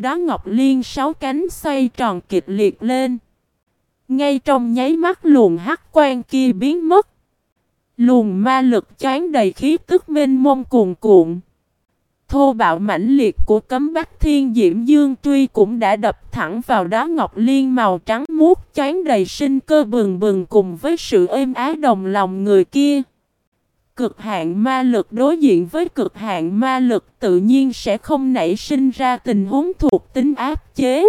Đó Ngọc Liên sáu cánh xoay tròn kịch liệt lên. Ngay trong nháy mắt luồng hắc quan kia biến mất. Luồng ma lực chán đầy khí tức mênh mông cuồn cuộn. Thô bạo mãnh liệt của cấm bách thiên diễm dương truy cũng đã đập thẳng vào đó ngọc liên màu trắng muốt chán đầy sinh cơ bừng bừng cùng với sự êm ái đồng lòng người kia. Cực hạn ma lực đối diện với cực hạn ma lực tự nhiên sẽ không nảy sinh ra tình huống thuộc tính áp chế.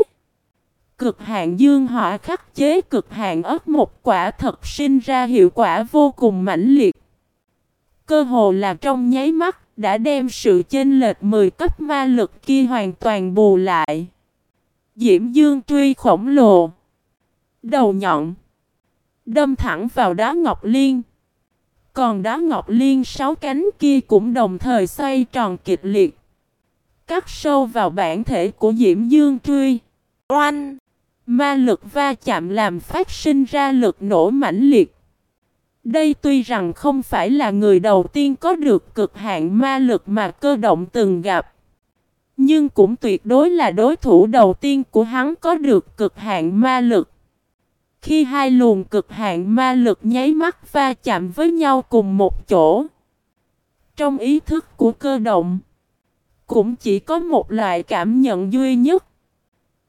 Cực hạn dương hỏa khắc chế cực hạn ớt một quả thật sinh ra hiệu quả vô cùng mãnh liệt. Cơ hồ là trong nháy mắt đã đem sự chênh lệch 10 cấp ma lực kia hoàn toàn bù lại. Diễm Dương truy khổng lồ. Đầu nhọn. Đâm thẳng vào đá Ngọc Liên. Còn đá Ngọc Liên sáu cánh kia cũng đồng thời xoay tròn kịch liệt. Cắt sâu vào bản thể của Diễm Dương truy. Oanh! Ma lực va chạm làm phát sinh ra lực nổ mãnh liệt. Đây tuy rằng không phải là người đầu tiên có được cực hạn ma lực mà cơ động từng gặp. Nhưng cũng tuyệt đối là đối thủ đầu tiên của hắn có được cực hạn ma lực. Khi hai luồng cực hạn ma lực nháy mắt va chạm với nhau cùng một chỗ. Trong ý thức của cơ động, cũng chỉ có một loại cảm nhận duy nhất.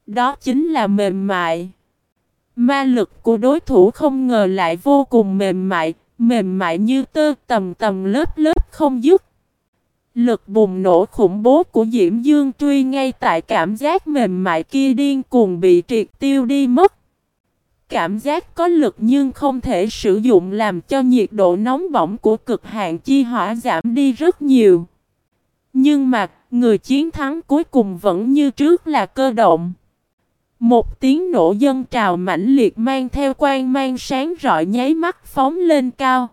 Đó chính là mềm mại. Ma lực của đối thủ không ngờ lại vô cùng mềm mại, mềm mại như tơ tầm tầm lớp lớp không dứt. Lực bùng nổ khủng bố của Diễm Dương truy ngay tại cảm giác mềm mại kia điên cuồng bị triệt tiêu đi mất. Cảm giác có lực nhưng không thể sử dụng làm cho nhiệt độ nóng bỏng của cực hạn chi hỏa giảm đi rất nhiều. Nhưng mà, người chiến thắng cuối cùng vẫn như trước là cơ động. Một tiếng nổ dân trào mãnh liệt mang theo quang mang sáng rọi nháy mắt phóng lên cao.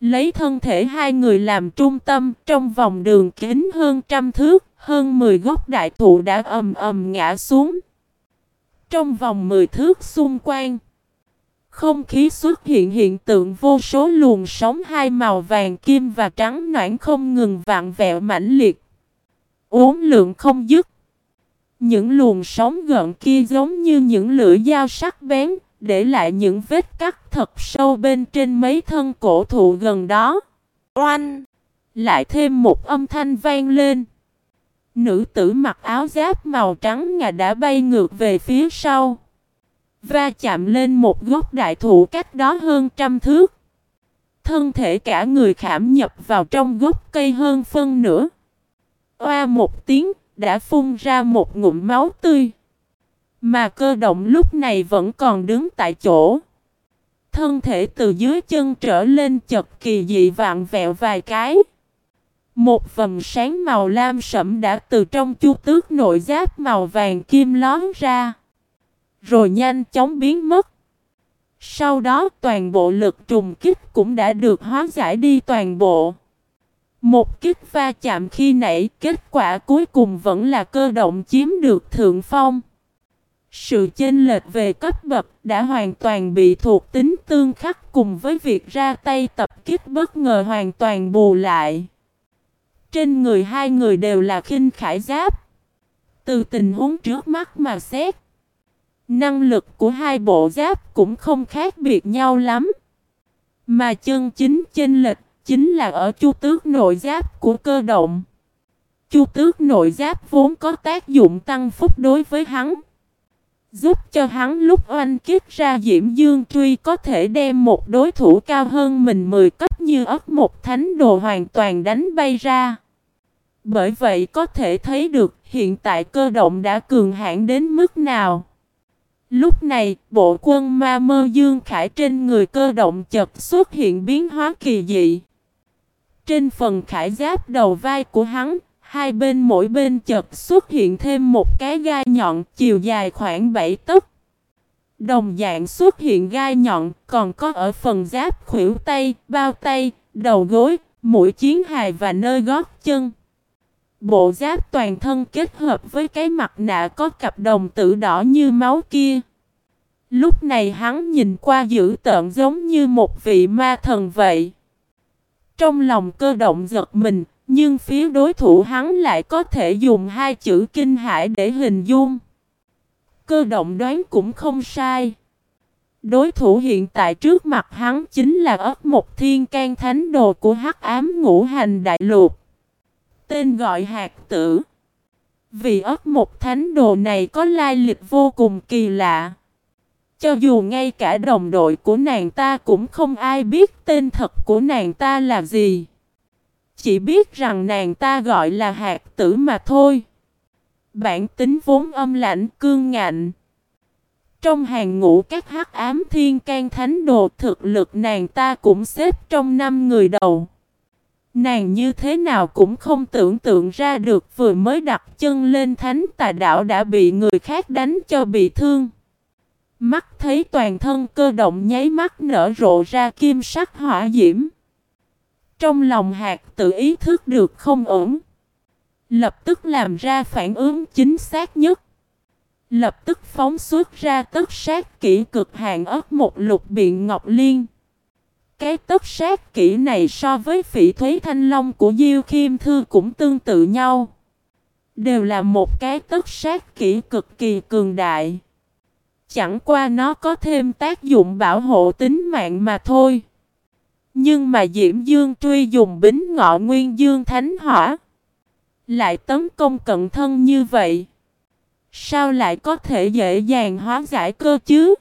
Lấy thân thể hai người làm trung tâm trong vòng đường kính hơn trăm thước, hơn 10 gốc đại thụ đã ầm ầm ngã xuống. Trong vòng 10 thước xung quanh, không khí xuất hiện hiện tượng vô số luồng sóng hai màu vàng kim và trắng noãn không ngừng vạn vẹo mãnh liệt. Uốn lượng không dứt. Những luồng sóng gợn kia giống như những lưỡi dao sắc bén, để lại những vết cắt thật sâu bên trên mấy thân cổ thụ gần đó. Oanh! Lại thêm một âm thanh vang lên. Nữ tử mặc áo giáp màu trắng ngà đã bay ngược về phía sau. Va chạm lên một gốc đại thụ cách đó hơn trăm thước. Thân thể cả người khảm nhập vào trong gốc cây hơn phân nửa. Oa một tiếng, đã phun ra một ngụm máu tươi. Mà cơ động lúc này vẫn còn đứng tại chỗ. Thân thể từ dưới chân trở lên chật kỳ dị vạn vẹo vài cái. Một vầng sáng màu lam sẫm đã từ trong chu tước nội giáp màu vàng kim lón ra. Rồi nhanh chóng biến mất. Sau đó toàn bộ lực trùng kích cũng đã được hóa giải đi toàn bộ. Một kích va chạm khi nãy, kết quả cuối cùng vẫn là cơ động chiếm được thượng phong. Sự chênh lệch về cấp bậc đã hoàn toàn bị thuộc tính tương khắc cùng với việc ra tay tập kích bất ngờ hoàn toàn bù lại. Trên người hai người đều là khinh khải giáp. Từ tình huống trước mắt mà xét. Năng lực của hai bộ giáp cũng không khác biệt nhau lắm. Mà chân chính chênh lệch chính là ở chu tước nội giáp của cơ động. Chu tước nội giáp vốn có tác dụng tăng phúc đối với hắn. Giúp cho hắn lúc oanh kích ra Diễm Dương Truy có thể đem một đối thủ cao hơn mình 10 cấp như ấp một thánh đồ hoàn toàn đánh bay ra. Bởi vậy có thể thấy được hiện tại cơ động đã cường hãn đến mức nào. Lúc này, bộ quân ma mơ dương khải trên người cơ động chật xuất hiện biến hóa kỳ dị. Trên phần khải giáp đầu vai của hắn, hai bên mỗi bên chật xuất hiện thêm một cái gai nhọn chiều dài khoảng 7 tấc. Đồng dạng xuất hiện gai nhọn, còn có ở phần giáp khuỷu tay, bao tay, đầu gối, mũi chiến hài và nơi gót chân. Bộ giáp toàn thân kết hợp với cái mặt nạ có cặp đồng tử đỏ như máu kia. Lúc này hắn nhìn qua dữ tợn giống như một vị ma thần vậy. Trong lòng cơ động giật mình, Nhưng phía đối thủ hắn lại có thể dùng hai chữ kinh hải để hình dung. Cơ động đoán cũng không sai. Đối thủ hiện tại trước mặt hắn chính là ớt một thiên can thánh đồ của hắc ám ngũ hành đại lục. Tên gọi hạt tử. Vì ấp một thánh đồ này có lai lịch vô cùng kỳ lạ. Cho dù ngay cả đồng đội của nàng ta cũng không ai biết tên thật của nàng ta là gì. Chỉ biết rằng nàng ta gọi là hạt tử mà thôi. Bản tính vốn âm lạnh cương ngạnh. Trong hàng ngũ các hắc ám thiên can thánh đồ thực lực nàng ta cũng xếp trong năm người đầu. Nàng như thế nào cũng không tưởng tượng ra được vừa mới đặt chân lên thánh tà đạo đã bị người khác đánh cho bị thương. Mắt thấy toàn thân cơ động nháy mắt nở rộ ra kim sắc hỏa diễm. Trong lòng hạt tự ý thức được không ổn. Lập tức làm ra phản ứng chính xác nhất. Lập tức phóng xuất ra tất sát kỹ cực hạn ớt một lục biện ngọc liên. Cái tất sát kỹ này so với phỉ thúy thanh long của Diêu Khiêm Thư cũng tương tự nhau. Đều là một cái tất sát kỹ cực kỳ cường đại. Chẳng qua nó có thêm tác dụng bảo hộ tính mạng mà thôi. Nhưng mà Diễm Dương truy dùng bính ngọ nguyên dương thánh hỏa. Lại tấn công cận thân như vậy. Sao lại có thể dễ dàng hóa giải cơ chứ?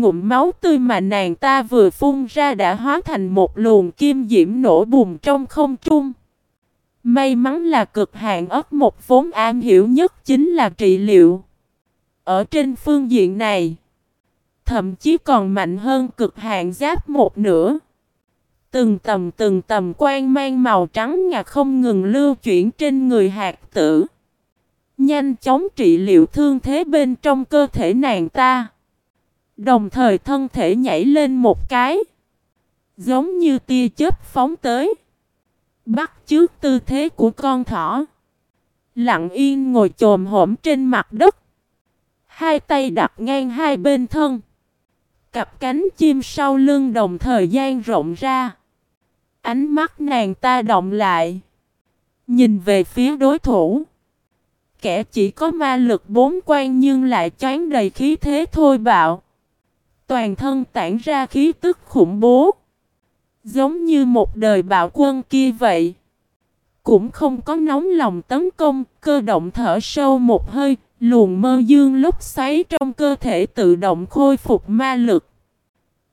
Ngụm máu tươi mà nàng ta vừa phun ra đã hóa thành một luồng kim diễm nổ bùng trong không trung. May mắn là cực hạn ấp một vốn am hiểu nhất chính là trị liệu. Ở trên phương diện này, thậm chí còn mạnh hơn cực hạn giáp một nửa. Từng tầm từng tầm quan mang màu trắng ngà không ngừng lưu chuyển trên người hạt tử. Nhanh chóng trị liệu thương thế bên trong cơ thể nàng ta. Đồng thời thân thể nhảy lên một cái. Giống như tia chớp phóng tới. Bắt trước tư thế của con thỏ. Lặng yên ngồi chồm hổm trên mặt đất. Hai tay đặt ngang hai bên thân. Cặp cánh chim sau lưng đồng thời gian rộng ra. Ánh mắt nàng ta động lại. Nhìn về phía đối thủ. Kẻ chỉ có ma lực bốn quan nhưng lại choán đầy khí thế thôi bạo. Toàn thân tản ra khí tức khủng bố. Giống như một đời bạo quân kia vậy. Cũng không có nóng lòng tấn công, cơ động thở sâu một hơi, luồng mơ dương lúc xoáy trong cơ thể tự động khôi phục ma lực.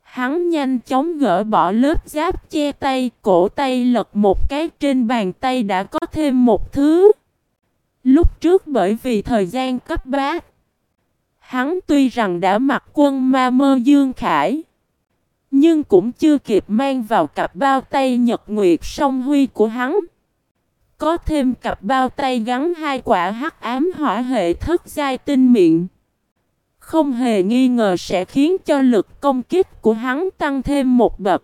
Hắn nhanh chóng gỡ bỏ lớp giáp che tay, cổ tay lật một cái trên bàn tay đã có thêm một thứ. Lúc trước bởi vì thời gian cấp bách, hắn tuy rằng đã mặc quân ma mơ dương khải, nhưng cũng chưa kịp mang vào cặp bao tay nhật nguyệt song huy của hắn. Có thêm cặp bao tay gắn hai quả hắc ám hỏa hệ thất giai tinh miệng. Không hề nghi ngờ sẽ khiến cho lực công kích của hắn tăng thêm một bậc.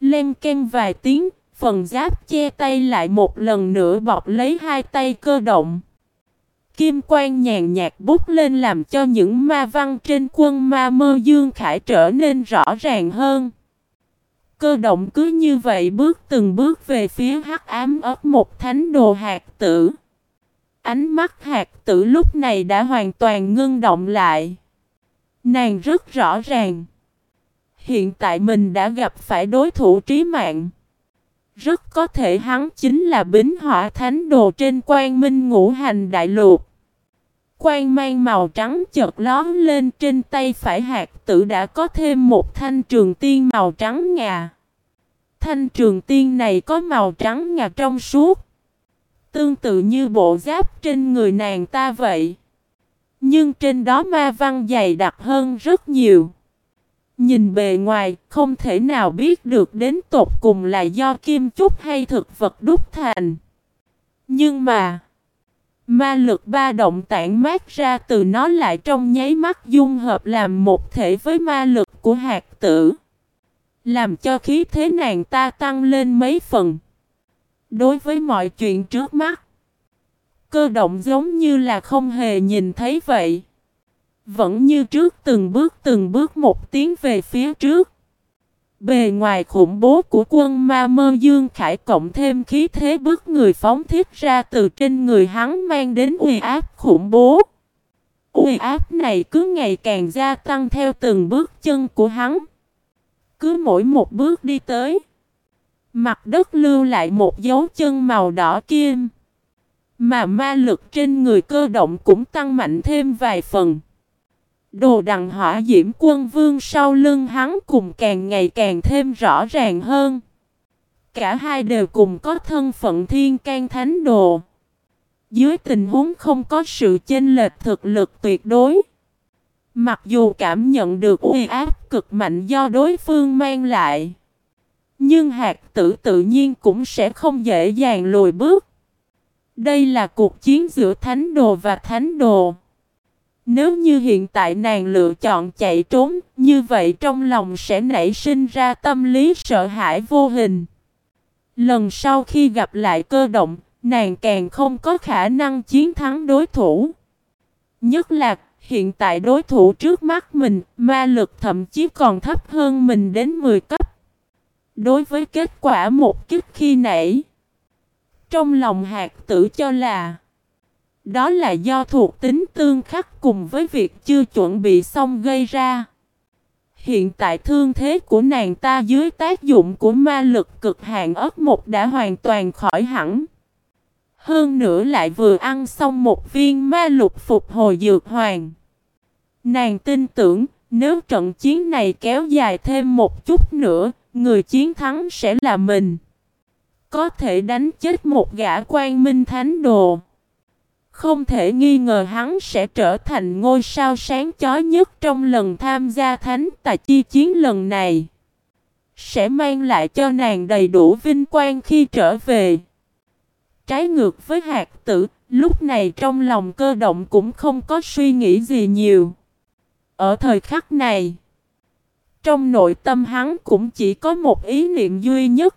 lên ken vài tiếng, phần giáp che tay lại một lần nữa bọc lấy hai tay cơ động. Kim quang nhàn nhạt bút lên làm cho những ma văn trên quân ma mơ dương khải trở nên rõ ràng hơn. Cơ động cứ như vậy bước từng bước về phía hắc ám ấp một thánh đồ hạt tử. Ánh mắt hạt tử lúc này đã hoàn toàn ngưng động lại. Nàng rất rõ ràng. Hiện tại mình đã gặp phải đối thủ trí mạng. Rất có thể hắn chính là bính hỏa thánh đồ trên quan minh ngũ hành đại lục. Quan mang màu trắng chợt lón lên trên tay phải hạt tử đã có thêm một thanh trường tiên màu trắng ngà. Thanh trường tiên này có màu trắng ngà trong suốt. Tương tự như bộ giáp trên người nàng ta vậy. Nhưng trên đó ma văn dày đặc hơn rất nhiều. Nhìn bề ngoài, không thể nào biết được đến tột cùng là do kim chúc hay thực vật đúc thành. Nhưng mà, ma lực ba động tản mát ra từ nó lại trong nháy mắt dung hợp làm một thể với ma lực của hạt tử. Làm cho khí thế nàng ta tăng lên mấy phần. Đối với mọi chuyện trước mắt, cơ động giống như là không hề nhìn thấy vậy. Vẫn như trước từng bước từng bước một tiến về phía trước. Bề ngoài khủng bố của quân ma mơ dương khải cộng thêm khí thế bức người phóng thiết ra từ trên người hắn mang đến uy áp khủng bố. Uy áp này cứ ngày càng gia tăng theo từng bước chân của hắn. Cứ mỗi một bước đi tới. Mặt đất lưu lại một dấu chân màu đỏ kim. Mà ma lực trên người cơ động cũng tăng mạnh thêm vài phần. Đồ đằng hỏa diễm quân vương sau lưng hắn cùng càng ngày càng thêm rõ ràng hơn. Cả hai đều cùng có thân phận thiên can thánh đồ. Dưới tình huống không có sự chênh lệch thực lực tuyệt đối. Mặc dù cảm nhận được uy áp cực mạnh do đối phương mang lại. Nhưng hạt tử tự nhiên cũng sẽ không dễ dàng lùi bước. Đây là cuộc chiến giữa thánh đồ và thánh đồ. Nếu như hiện tại nàng lựa chọn chạy trốn, như vậy trong lòng sẽ nảy sinh ra tâm lý sợ hãi vô hình. Lần sau khi gặp lại cơ động, nàng càng không có khả năng chiến thắng đối thủ. Nhất là, hiện tại đối thủ trước mắt mình, ma lực thậm chí còn thấp hơn mình đến 10 cấp. Đối với kết quả một kích khi nãy, trong lòng hạt tử cho là đó là do thuộc tính tương khắc cùng với việc chưa chuẩn bị xong gây ra. Hiện tại thương thế của nàng ta dưới tác dụng của ma lực cực hạn ớt một đã hoàn toàn khỏi hẳn. Hơn nữa lại vừa ăn xong một viên ma lục phục hồi dược hoàng. Nàng tin tưởng nếu trận chiến này kéo dài thêm một chút nữa, người chiến thắng sẽ là mình. Có thể đánh chết một gã quan minh thánh đồ. Không thể nghi ngờ hắn sẽ trở thành ngôi sao sáng chói nhất trong lần tham gia thánh tà chi chiến lần này. Sẽ mang lại cho nàng đầy đủ vinh quang khi trở về. Trái ngược với hạt tử, lúc này trong lòng cơ động cũng không có suy nghĩ gì nhiều. Ở thời khắc này, trong nội tâm hắn cũng chỉ có một ý niệm duy nhất.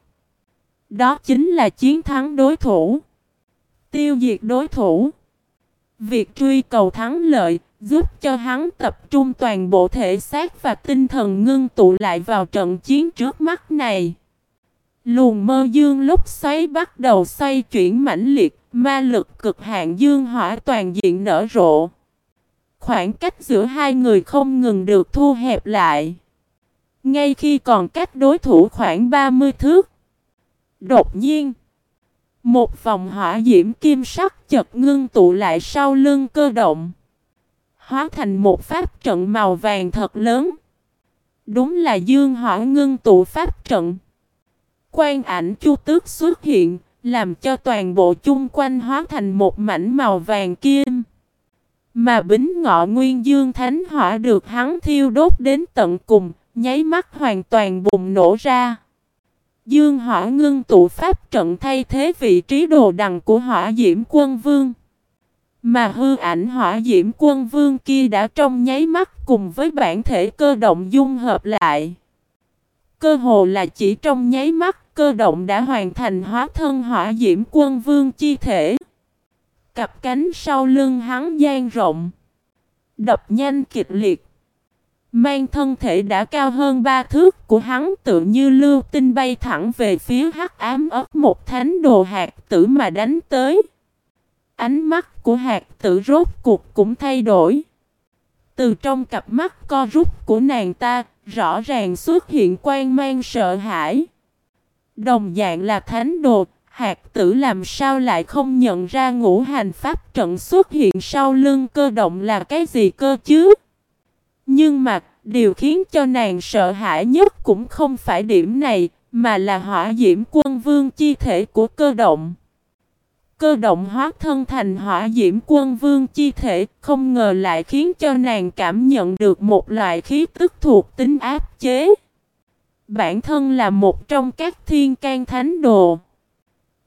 Đó chính là chiến thắng đối thủ. Tiêu diệt đối thủ. Việc truy cầu thắng lợi giúp cho hắn tập trung toàn bộ thể xác và tinh thần ngưng tụ lại vào trận chiến trước mắt này. Luồng mơ dương lúc xoáy bắt đầu xoay chuyển mãnh liệt, ma lực cực hạn dương hỏa toàn diện nở rộ. Khoảng cách giữa hai người không ngừng được thu hẹp lại. Ngay khi còn cách đối thủ khoảng 30 thước. Đột nhiên, một vòng hỏa diễm kim sắc chật ngưng tụ lại sau lưng cơ động. Hóa thành một pháp trận màu vàng thật lớn. Đúng là dương hỏa ngưng tụ pháp trận. Quan ảnh chu tước xuất hiện, làm cho toàn bộ chung quanh hóa thành một mảnh màu vàng kim. Mà bính ngọ nguyên dương thánh hỏa được hắn thiêu đốt đến tận cùng, nháy mắt hoàn toàn bùng nổ ra. Dương hỏa ngưng tụ pháp trận thay thế vị trí đồ đằng của hỏa diễm quân vương. Mà hư ảnh hỏa diễm quân vương kia đã trong nháy mắt cùng với bản thể cơ động dung hợp lại. Cơ hồ là chỉ trong nháy mắt, cơ động đã hoàn thành hóa thân hỏa diễm quân vương chi thể. Cặp cánh sau lưng hắn gian rộng. Đập nhanh kịch liệt. Mang thân thể đã cao hơn ba thước của hắn tự như lưu tinh bay thẳng về phía hắc ám ấp một thánh đồ hạt tử mà đánh tới. Ánh mắt của hạt tử rốt cuộc cũng thay đổi. Từ trong cặp mắt co rút của nàng ta, rõ ràng xuất hiện quan mang sợ hãi. Đồng dạng là thánh đồ, hạt tử làm sao lại không nhận ra ngũ hành pháp trận xuất hiện sau lưng cơ động là cái gì cơ chứ? Nhưng mà, điều khiến cho nàng sợ hãi nhất cũng không phải điểm này, mà là hỏa diễm quân vương chi thể của cơ động. Cơ động hóa thân thành hỏa diễm quân vương chi thể, không ngờ lại khiến cho nàng cảm nhận được một loại khí tức thuộc tính áp chế. Bản thân là một trong các thiên can thánh đồ.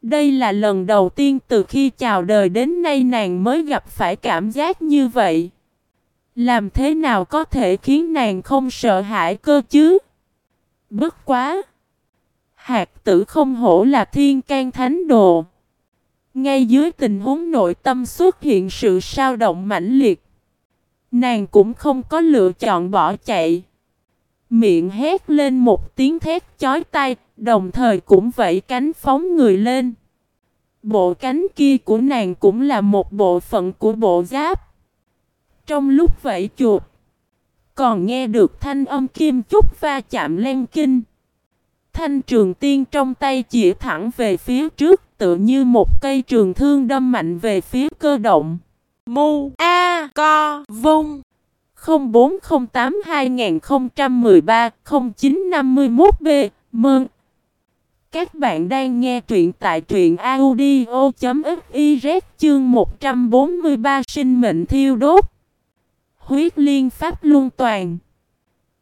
Đây là lần đầu tiên từ khi chào đời đến nay nàng mới gặp phải cảm giác như vậy. Làm thế nào có thể khiến nàng không sợ hãi cơ chứ? Bất quá! Hạt tử không hổ là thiên can thánh đồ. Ngay dưới tình huống nội tâm xuất hiện sự sao động mãnh liệt. Nàng cũng không có lựa chọn bỏ chạy. Miệng hét lên một tiếng thét chói tai, đồng thời cũng vẫy cánh phóng người lên. Bộ cánh kia của nàng cũng là một bộ phận của bộ giáp. Trong lúc vẫy chuột, còn nghe được thanh âm kim chúc va chạm len kinh. Thanh trường tiên trong tay chỉ thẳng về phía trước tựa như một cây trường thương đâm mạnh về phía cơ động. Mu A Co Vung. 0408 2013 0951 B. Mơn. Các bạn đang nghe truyện tại truyện audio.fiz chương 143 sinh mệnh thiêu đốt. Huyết liên pháp luân toàn.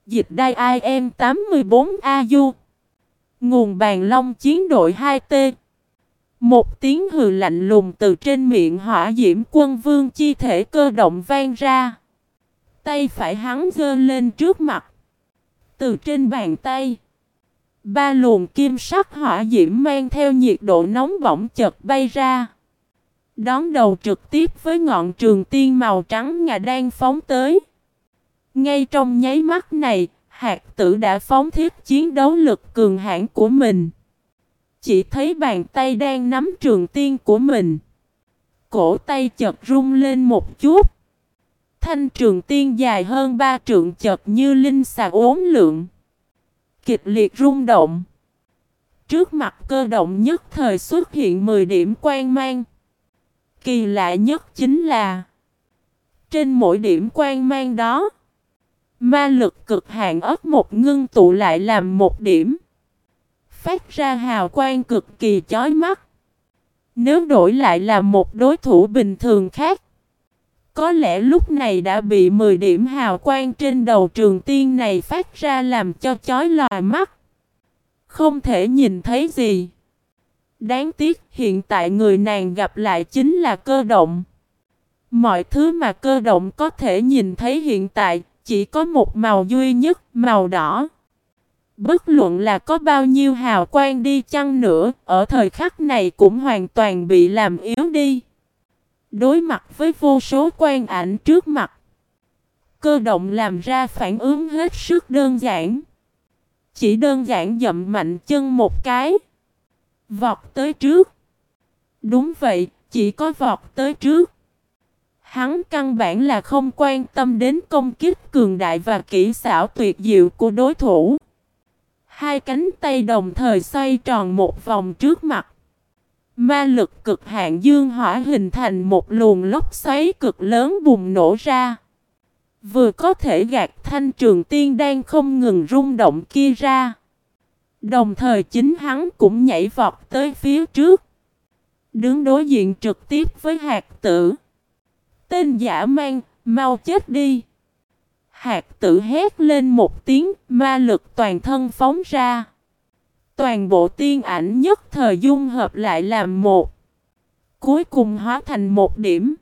Dịch đai IM 84AU Nguồn bàn long chiến đội 2T Một tiếng hừ lạnh lùng từ trên miệng hỏa diễm quân vương chi thể cơ động vang ra. Tay phải hắn giơ lên trước mặt. Từ trên bàn tay, Ba luồng kim sắc hỏa diễm mang theo nhiệt độ nóng bỏng chợt bay ra. Đón đầu trực tiếp với ngọn trường tiên màu trắng ngà đang phóng tới Ngay trong nháy mắt này, Hạt tử đã phóng thiết chiến đấu lực cường hãn của mình. Chỉ thấy bàn tay đang nắm trường tiên của mình. Cổ tay chợt rung lên một chút. Thanh trường tiên dài hơn ba trượng chợt như linh xà ốm lượng. Kịch liệt rung động. Trước mặt cơ động nhất thời xuất hiện 10 điểm quan mang. Kỳ lạ nhất chính là, Trên mỗi điểm quan mang đó, Ma lực cực hạn ấp một ngưng tụ lại làm một điểm. Phát ra hào quang cực kỳ chói mắt. Nếu đổi lại là một đối thủ bình thường khác. Có lẽ lúc này đã bị 10 điểm hào quang trên đầu trường tiên này phát ra làm cho chói lòa mắt. Không thể nhìn thấy gì. Đáng tiếc hiện tại người nàng gặp lại chính là cơ động. Mọi thứ mà cơ động có thể nhìn thấy hiện tại chỉ có một màu duy nhất, màu đỏ. Bất luận là có bao nhiêu hào quang đi chăng nữa, ở thời khắc này cũng hoàn toàn bị làm yếu đi. Đối mặt với vô số quan ảnh trước mặt, cơ động làm ra phản ứng hết sức đơn giản. Chỉ đơn giản dậm mạnh chân một cái, vọt tới trước. Đúng vậy, chỉ có vọt tới trước. Hắn căn bản là không quan tâm đến công kích cường đại và kỹ xảo tuyệt diệu của đối thủ. Hai cánh tay đồng thời xoay tròn một vòng trước mặt. Ma lực cực hạn dương hỏa hình thành một luồng lốc xoáy cực lớn bùng nổ ra. Vừa có thể gạt thanh trường tiên đang không ngừng rung động kia ra. Đồng thời chính hắn cũng nhảy vọt tới phía trước. Đứng đối diện trực tiếp với hạt tử. Tên giả mang, mau chết đi. Hạt tử hét lên một tiếng, ma lực toàn thân phóng ra. Toàn bộ tiên ảnh nhất thời dung hợp lại làm một. Cuối cùng hóa thành một điểm.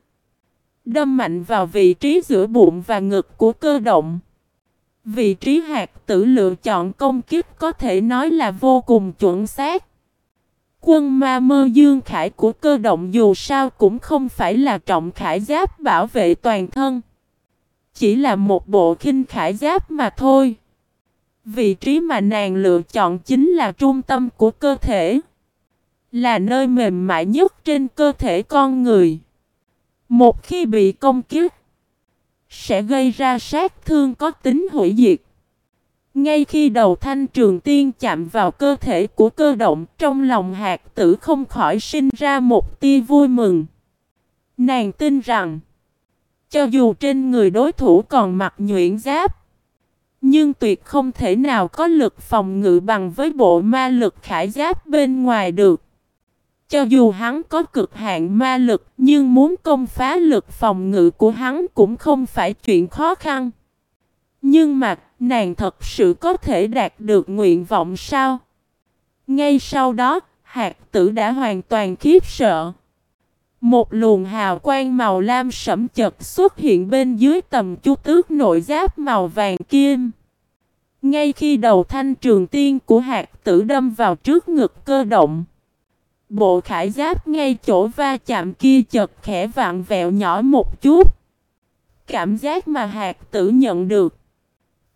Đâm mạnh vào vị trí giữa bụng và ngực của cơ động. Vị trí hạt tử lựa chọn công kích có thể nói là vô cùng chuẩn xác. Quân ma mơ dương khải của cơ động dù sao cũng không phải là trọng khải giáp bảo vệ toàn thân. Chỉ là một bộ khinh khải giáp mà thôi. Vị trí mà nàng lựa chọn chính là trung tâm của cơ thể. Là nơi mềm mại nhất trên cơ thể con người. Một khi bị công kích, sẽ gây ra sát thương có tính hủy diệt. Ngay khi đầu thanh trường tiên chạm vào cơ thể của cơ động trong lòng hạt tử không khỏi sinh ra một tia vui mừng. Nàng tin rằng, cho dù trên người đối thủ còn mặc nhuyễn giáp, nhưng tuyệt không thể nào có lực phòng ngự bằng với bộ ma lực khải giáp bên ngoài được. Cho dù hắn có cực hạn ma lực, nhưng muốn công phá lực phòng ngự của hắn cũng không phải chuyện khó khăn. Nhưng mà, nàng thật sự có thể đạt được nguyện vọng sao? Ngay sau đó, hạt tử đã hoàn toàn khiếp sợ. Một luồng hào quang màu lam sẫm chật xuất hiện bên dưới tầm chu tước nội giáp màu vàng kim. Ngay khi đầu thanh trường tiên của hạt tử đâm vào trước ngực cơ động. Bộ khải giáp ngay chỗ va chạm kia chật khẽ vặn vẹo nhỏ một chút. Cảm giác mà hạt tử nhận được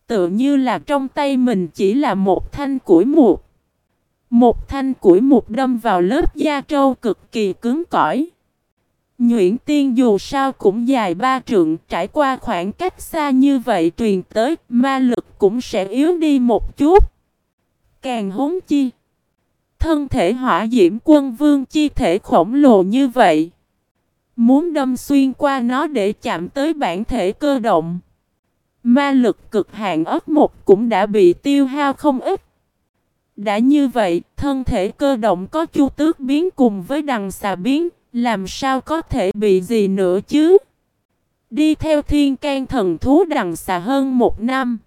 tự như là trong tay mình chỉ là một thanh củi mục. Một thanh củi mục đâm vào lớp da trâu cực kỳ cứng cỏi. Nhuyễn tiên dù sao cũng dài ba trượng, trải qua khoảng cách xa như vậy truyền tới, ma lực cũng sẽ yếu đi một chút. Càng hốn chi. Thân thể hỏa diễm quân vương chi thể khổng lồ như vậy. Muốn đâm xuyên qua nó để chạm tới bản thể cơ động. Ma lực cực hạn ớt một cũng đã bị tiêu hao không ít. Đã như vậy, thân thể cơ động có chu tước biến cùng với đằng xà biến, làm sao có thể bị gì nữa chứ? Đi theo thiên can thần thú đằng xà hơn một năm.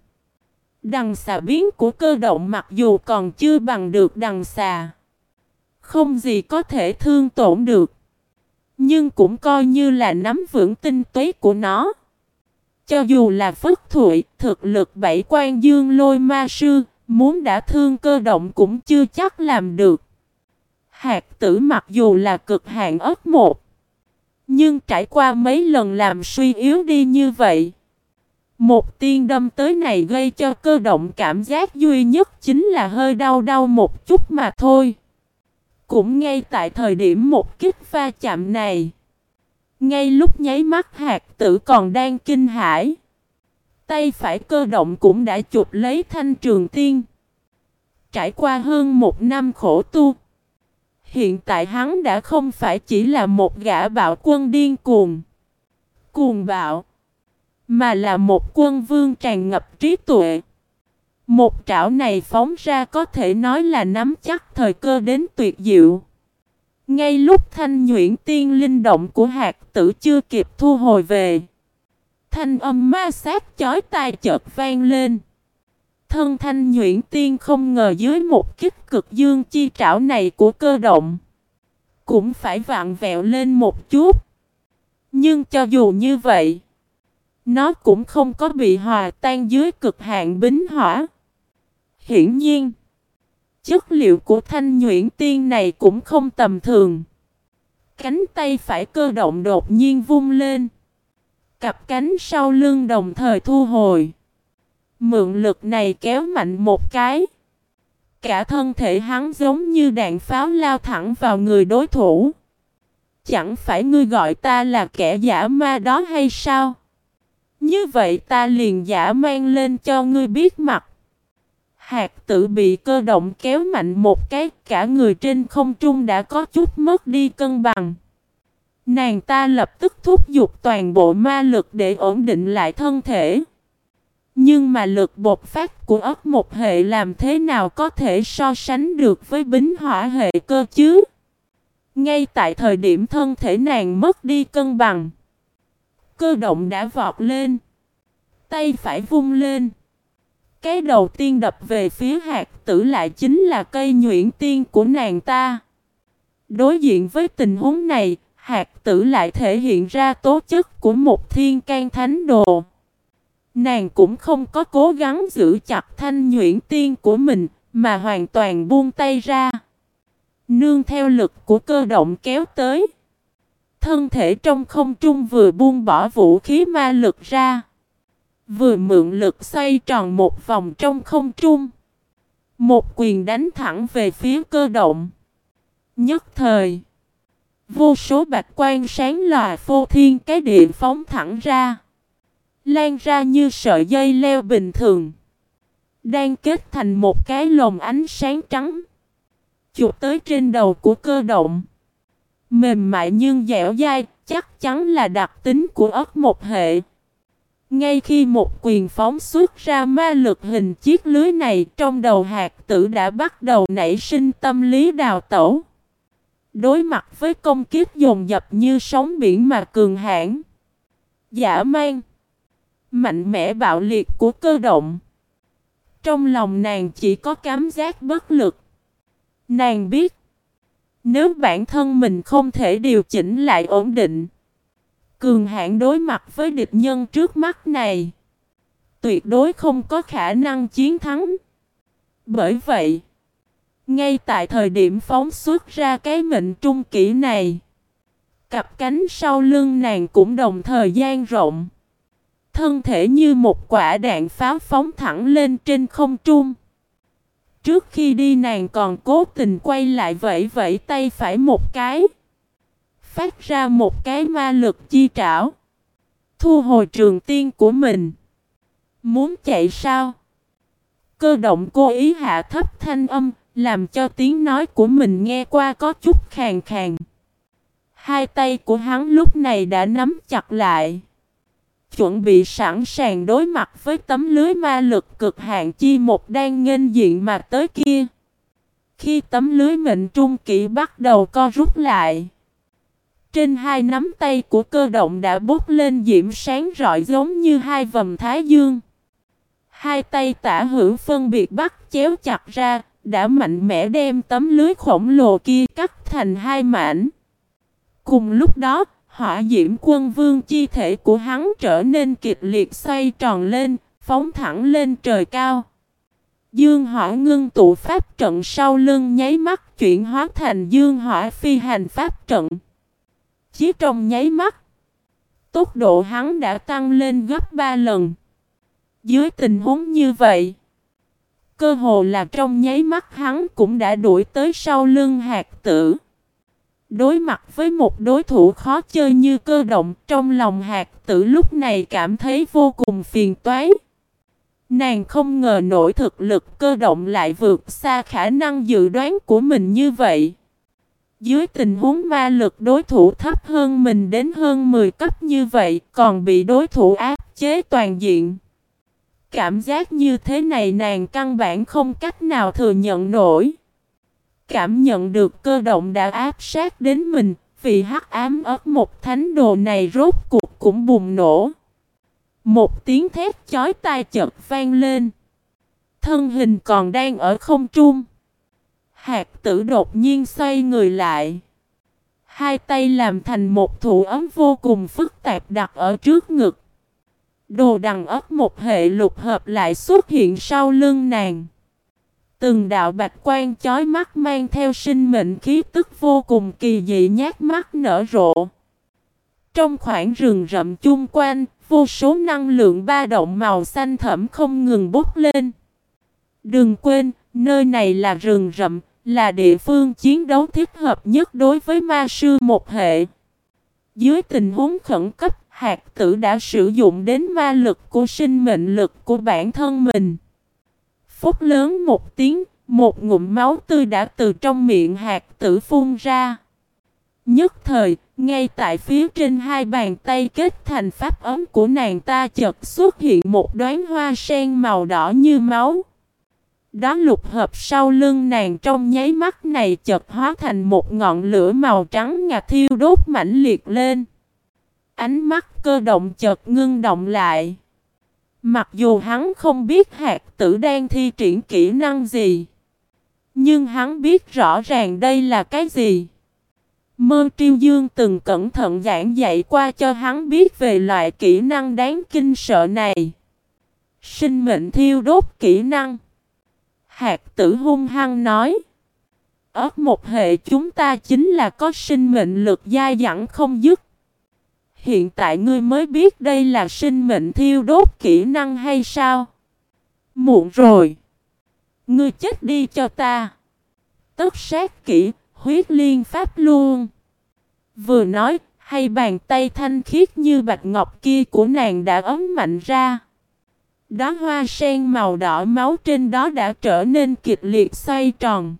Đằng xà biến của cơ động mặc dù còn chưa bằng được đằng xà. Không gì có thể thương tổn được. Nhưng cũng coi như là nắm vững tinh túy của nó. Cho dù là phất thụy, thực lực bảy quan dương lôi ma sư, muốn đã thương cơ động cũng chưa chắc làm được. Hạt tử mặc dù là cực hạn ớt một, nhưng trải qua mấy lần làm suy yếu đi như vậy. Một tiên đâm tới này gây cho cơ động cảm giác duy nhất chính là hơi đau đau một chút mà thôi. Cũng ngay tại thời điểm một kích pha chạm này. Ngay lúc nháy mắt hạt tử còn đang kinh hãi. Tay phải cơ động cũng đã chụp lấy thanh trường tiên. Trải qua hơn một năm khổ tu. Hiện tại hắn đã không phải chỉ là một gã bạo quân điên cuồng. Cuồng bạo. Mà là một quân vương tràn ngập trí tuệ. Một trảo này phóng ra có thể nói là nắm chắc thời cơ đến tuyệt diệu. Ngay lúc thanh nhuyễn tiên linh động của hạt tử chưa kịp thu hồi về. Thanh âm ma sát chói tai chợt vang lên. Thân thanh nhuyễn tiên không ngờ dưới một kích cực dương chi trảo này của cơ động. Cũng phải vạn vẹo lên một chút. Nhưng cho dù như vậy. Nó cũng không có bị hòa tan dưới cực hạn bính hỏa. Hiển nhiên. Chất liệu của thanh nhuyễn tiên này cũng không tầm thường. Cánh tay phải cơ động đột nhiên vung lên. Cặp cánh sau lưng đồng thời thu hồi. Mượn lực này kéo mạnh một cái. Cả thân thể hắn giống như đạn pháo lao thẳng vào người đối thủ. Chẳng phải ngươi gọi ta là kẻ giả ma đó hay sao? Như vậy ta liền giả mang lên cho ngươi biết mặt. Hạt tử bị cơ động kéo mạnh một cái, cả người trên không trung đã có chút mất đi cân bằng. Nàng ta lập tức thúc giục toàn bộ ma lực để ổn định lại thân thể. Nhưng mà lực bột phát của ấp một hệ làm thế nào có thể so sánh được với bính hỏa hệ cơ chứ? Ngay tại thời điểm thân thể nàng mất đi cân bằng. Cơ động đã vọt lên. Tay phải vung lên. Cái đầu tiên đập về phía hạt tử lại chính là cây nhuyễn tiên của nàng ta. Đối diện với tình huống này, hạt tử lại thể hiện ra tố chất của một thiên can thánh đồ. Nàng cũng không có cố gắng giữ chặt thanh nhuyễn tiên của mình, mà hoàn toàn buông tay ra. Nương theo lực của cơ động kéo tới. Thân thể trong không trung vừa buông bỏ vũ khí ma lực ra. Vừa mượn lực xoay tròn một vòng trong không trung. Một quyền đánh thẳng về phía cơ động. Nhất thời. Vô số bạch quan sáng lòa phô thiên cái điện phóng thẳng ra. Lan ra như sợi dây leo bình thường. Đang kết thành một cái lồng ánh sáng trắng. Chụp tới trên đầu của cơ động. Mềm mại nhưng dẻo dai, chắc chắn là đặc tính của ớt một hệ. Ngay khi một quyền phóng xuất ra ma lực hình chiếc lưới này trong đầu hạt tử đã bắt đầu nảy sinh tâm lý đào tẩu. Đối mặt với công kiếp dồn dập như sóng biển mà cường hãn. Giả mang. Mạnh mẽ bạo liệt của cơ động. Trong lòng nàng chỉ có cảm giác bất lực. Nàng biết. Nếu bản thân mình không thể điều chỉnh lại ổn định. Cường hạn đối mặt với địch nhân trước mắt này. Tuyệt đối không có khả năng chiến thắng. Bởi vậy. Ngay tại thời điểm phóng xuất ra cái mệnh trung kỹ này. Cặp cánh sau lưng nàng cũng đồng thời gian rộng. Thân thể như một quả đạn pháo phóng thẳng lên trên không trung. Trước khi đi nàng còn cố tình quay lại vẫy vẫy tay phải một cái. Phát ra một cái ma lực chi trảo. Thu hồi trường tiên của mình. Muốn chạy sao? Cơ động cố ý hạ thấp thanh âm, làm cho tiếng nói của mình nghe qua có chút khàn khàn. Hai tay của hắn lúc này đã nắm chặt lại. Chuẩn bị sẵn sàng đối mặt với tấm lưới ma lực cực hạn chi một đang nghênh diện mà tới kia. Khi tấm lưới mệnh trung kỵ bắt đầu co rút lại. Trên hai nắm tay của cơ động đã bốc lên diễm sáng rọi giống như hai vầm thái dương. Hai tay tả hữu phân biệt bắt chéo chặt ra, đã mạnh mẽ đem tấm lưới khổng lồ kia cắt thành hai mảnh. Cùng lúc đó, hỏa diễm quân vương chi thể của hắn trở nên kịch liệt xoay tròn lên, phóng thẳng lên trời cao. Dương hỏa ngưng tụ pháp trận sau lưng nháy mắt chuyển hóa thành dương hỏa phi hành pháp trận. Chỉ trong nháy mắt, tốc độ hắn đã tăng lên gấp 3 lần. Dưới tình huống như vậy, cơ hồ là trong nháy mắt hắn cũng đã đuổi tới sau lưng hạt tử. Đối mặt với một đối thủ khó chơi như cơ động, trong lòng hạt tử lúc này cảm thấy vô cùng phiền toái. Nàng không ngờ nổi thực lực cơ động lại vượt xa khả năng dự đoán của mình như vậy. Dưới tình huống ma lực đối thủ thấp hơn mình đến hơn 10 cấp như vậy, còn bị đối thủ áp chế toàn diện. Cảm giác như thế này nàng căn bản không cách nào thừa nhận nổi. Cảm nhận được cơ động đã áp sát đến mình, vì hắc ám ớt một thánh đồ này rốt cuộc cũng bùng nổ. Một tiếng thét chói tai chợt vang lên. Thân hình còn đang ở không trung. Hạt tử đột nhiên xoay người lại. Hai tay làm thành một thủ ấm vô cùng phức tạp đặt ở trước ngực. Đồ đằng ấp một hệ lục hợp lại xuất hiện sau lưng nàng. Từng đạo bạch quan chói mắt mang theo sinh mệnh khí tức vô cùng kỳ dị nhát mắt nở rộ. Trong khoảng rừng rậm chung quanh, vô số năng lượng ba động màu xanh thẫm không ngừng bốc lên. Đừng quên, nơi này là rừng rậm, là địa phương chiến đấu thích hợp nhất đối với ma sư một hệ. Dưới tình huống khẩn cấp, hạt tử đã sử dụng đến ma lực của sinh mệnh lực của bản thân mình. Phút lớn một tiếng, một ngụm máu tươi đã từ trong miệng hạt tử phun ra. Nhất thời, ngay tại phía trên hai bàn tay kết thành pháp ấm của nàng ta chợt xuất hiện một đoán hoa sen màu đỏ như máu. Đó lục hợp sau lưng nàng trong nháy mắt này chợt hóa thành một ngọn lửa màu trắng ngà thiêu đốt mãnh liệt lên. Ánh mắt cơ động chợt ngưng động lại. Mặc dù hắn không biết hạt tử đang thi triển kỹ năng gì. Nhưng hắn biết rõ ràng đây là cái gì. Mơ Triêu Dương từng cẩn thận giảng dạy qua cho hắn biết về loại kỹ năng đáng kinh sợ này. Sinh mệnh thiêu đốt kỹ năng. Hạt tử hung hăng nói. Ất một hệ chúng ta chính là có sinh mệnh lực dai dẳng không dứt. Hiện tại ngươi mới biết đây là sinh mệnh thiêu đốt kỹ năng hay sao? Muộn rồi. Ngươi chết đi cho ta. Tất sát kỹ, huyết liên pháp luôn. Vừa nói, hay bàn tay thanh khiết như bạch ngọc kia của nàng đã ấm mạnh ra. Đó hoa sen màu đỏ máu trên đó đã trở nên kịch liệt xoay tròn.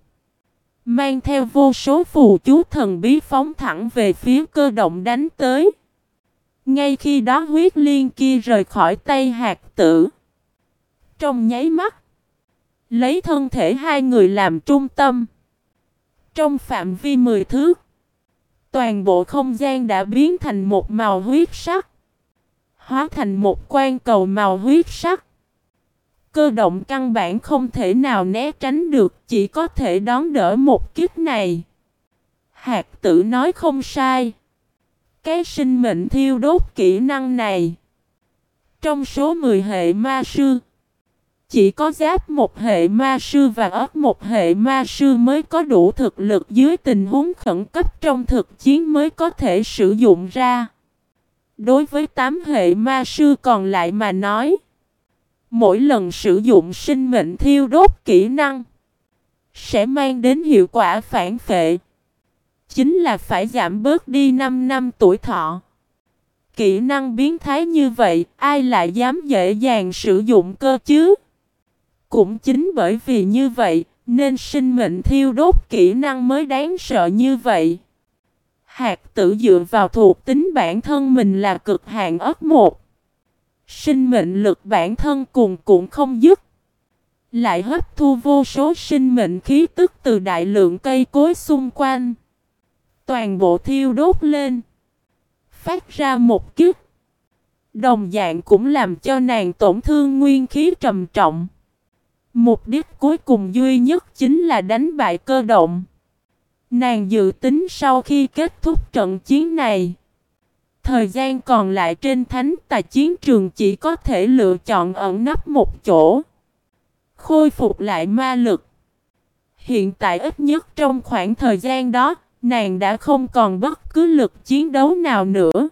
Mang theo vô số phù chú thần bí phóng thẳng về phía cơ động đánh tới. Ngay khi đó huyết liên kia rời khỏi tay hạt tử. Trong nháy mắt. Lấy thân thể hai người làm trung tâm. Trong phạm vi 10 thước. Toàn bộ không gian đã biến thành một màu huyết sắc. Hóa thành một quan cầu màu huyết sắc. Cơ động căn bản không thể nào né tránh được, chỉ có thể đón đỡ một kiếp này. Hạt tử nói không sai. Cái sinh mệnh thiêu đốt kỹ năng này. Trong số 10 hệ ma sư, chỉ có giáp một hệ ma sư và ớt một hệ ma sư mới có đủ thực lực dưới tình huống khẩn cấp trong thực chiến mới có thể sử dụng ra. Đối với tám hệ ma sư còn lại mà nói, mỗi lần sử dụng sinh mệnh thiêu đốt kỹ năng, sẽ mang đến hiệu quả phản phệ. Chính là phải giảm bớt đi 5 năm tuổi thọ. Kỹ năng biến thái như vậy, ai lại dám dễ dàng sử dụng cơ chứ? Cũng chính bởi vì như vậy, nên sinh mệnh thiêu đốt kỹ năng mới đáng sợ như vậy. Hạt tử dựa vào thuộc tính bản thân mình là cực hạn ớt một. Sinh mệnh lực bản thân cùng cũng không dứt. Lại hấp thu vô số sinh mệnh khí tức từ đại lượng cây cối xung quanh. Toàn bộ thiêu đốt lên. Phát ra một kiếp. Đồng dạng cũng làm cho nàng tổn thương nguyên khí trầm trọng. Mục đích cuối cùng duy nhất chính là đánh bại cơ động. Nàng dự tính sau khi kết thúc trận chiến này. Thời gian còn lại trên thánh tài chiến trường chỉ có thể lựa chọn ẩn nấp một chỗ. Khôi phục lại ma lực. Hiện tại ít nhất trong khoảng thời gian đó, nàng đã không còn bất cứ lực chiến đấu nào nữa.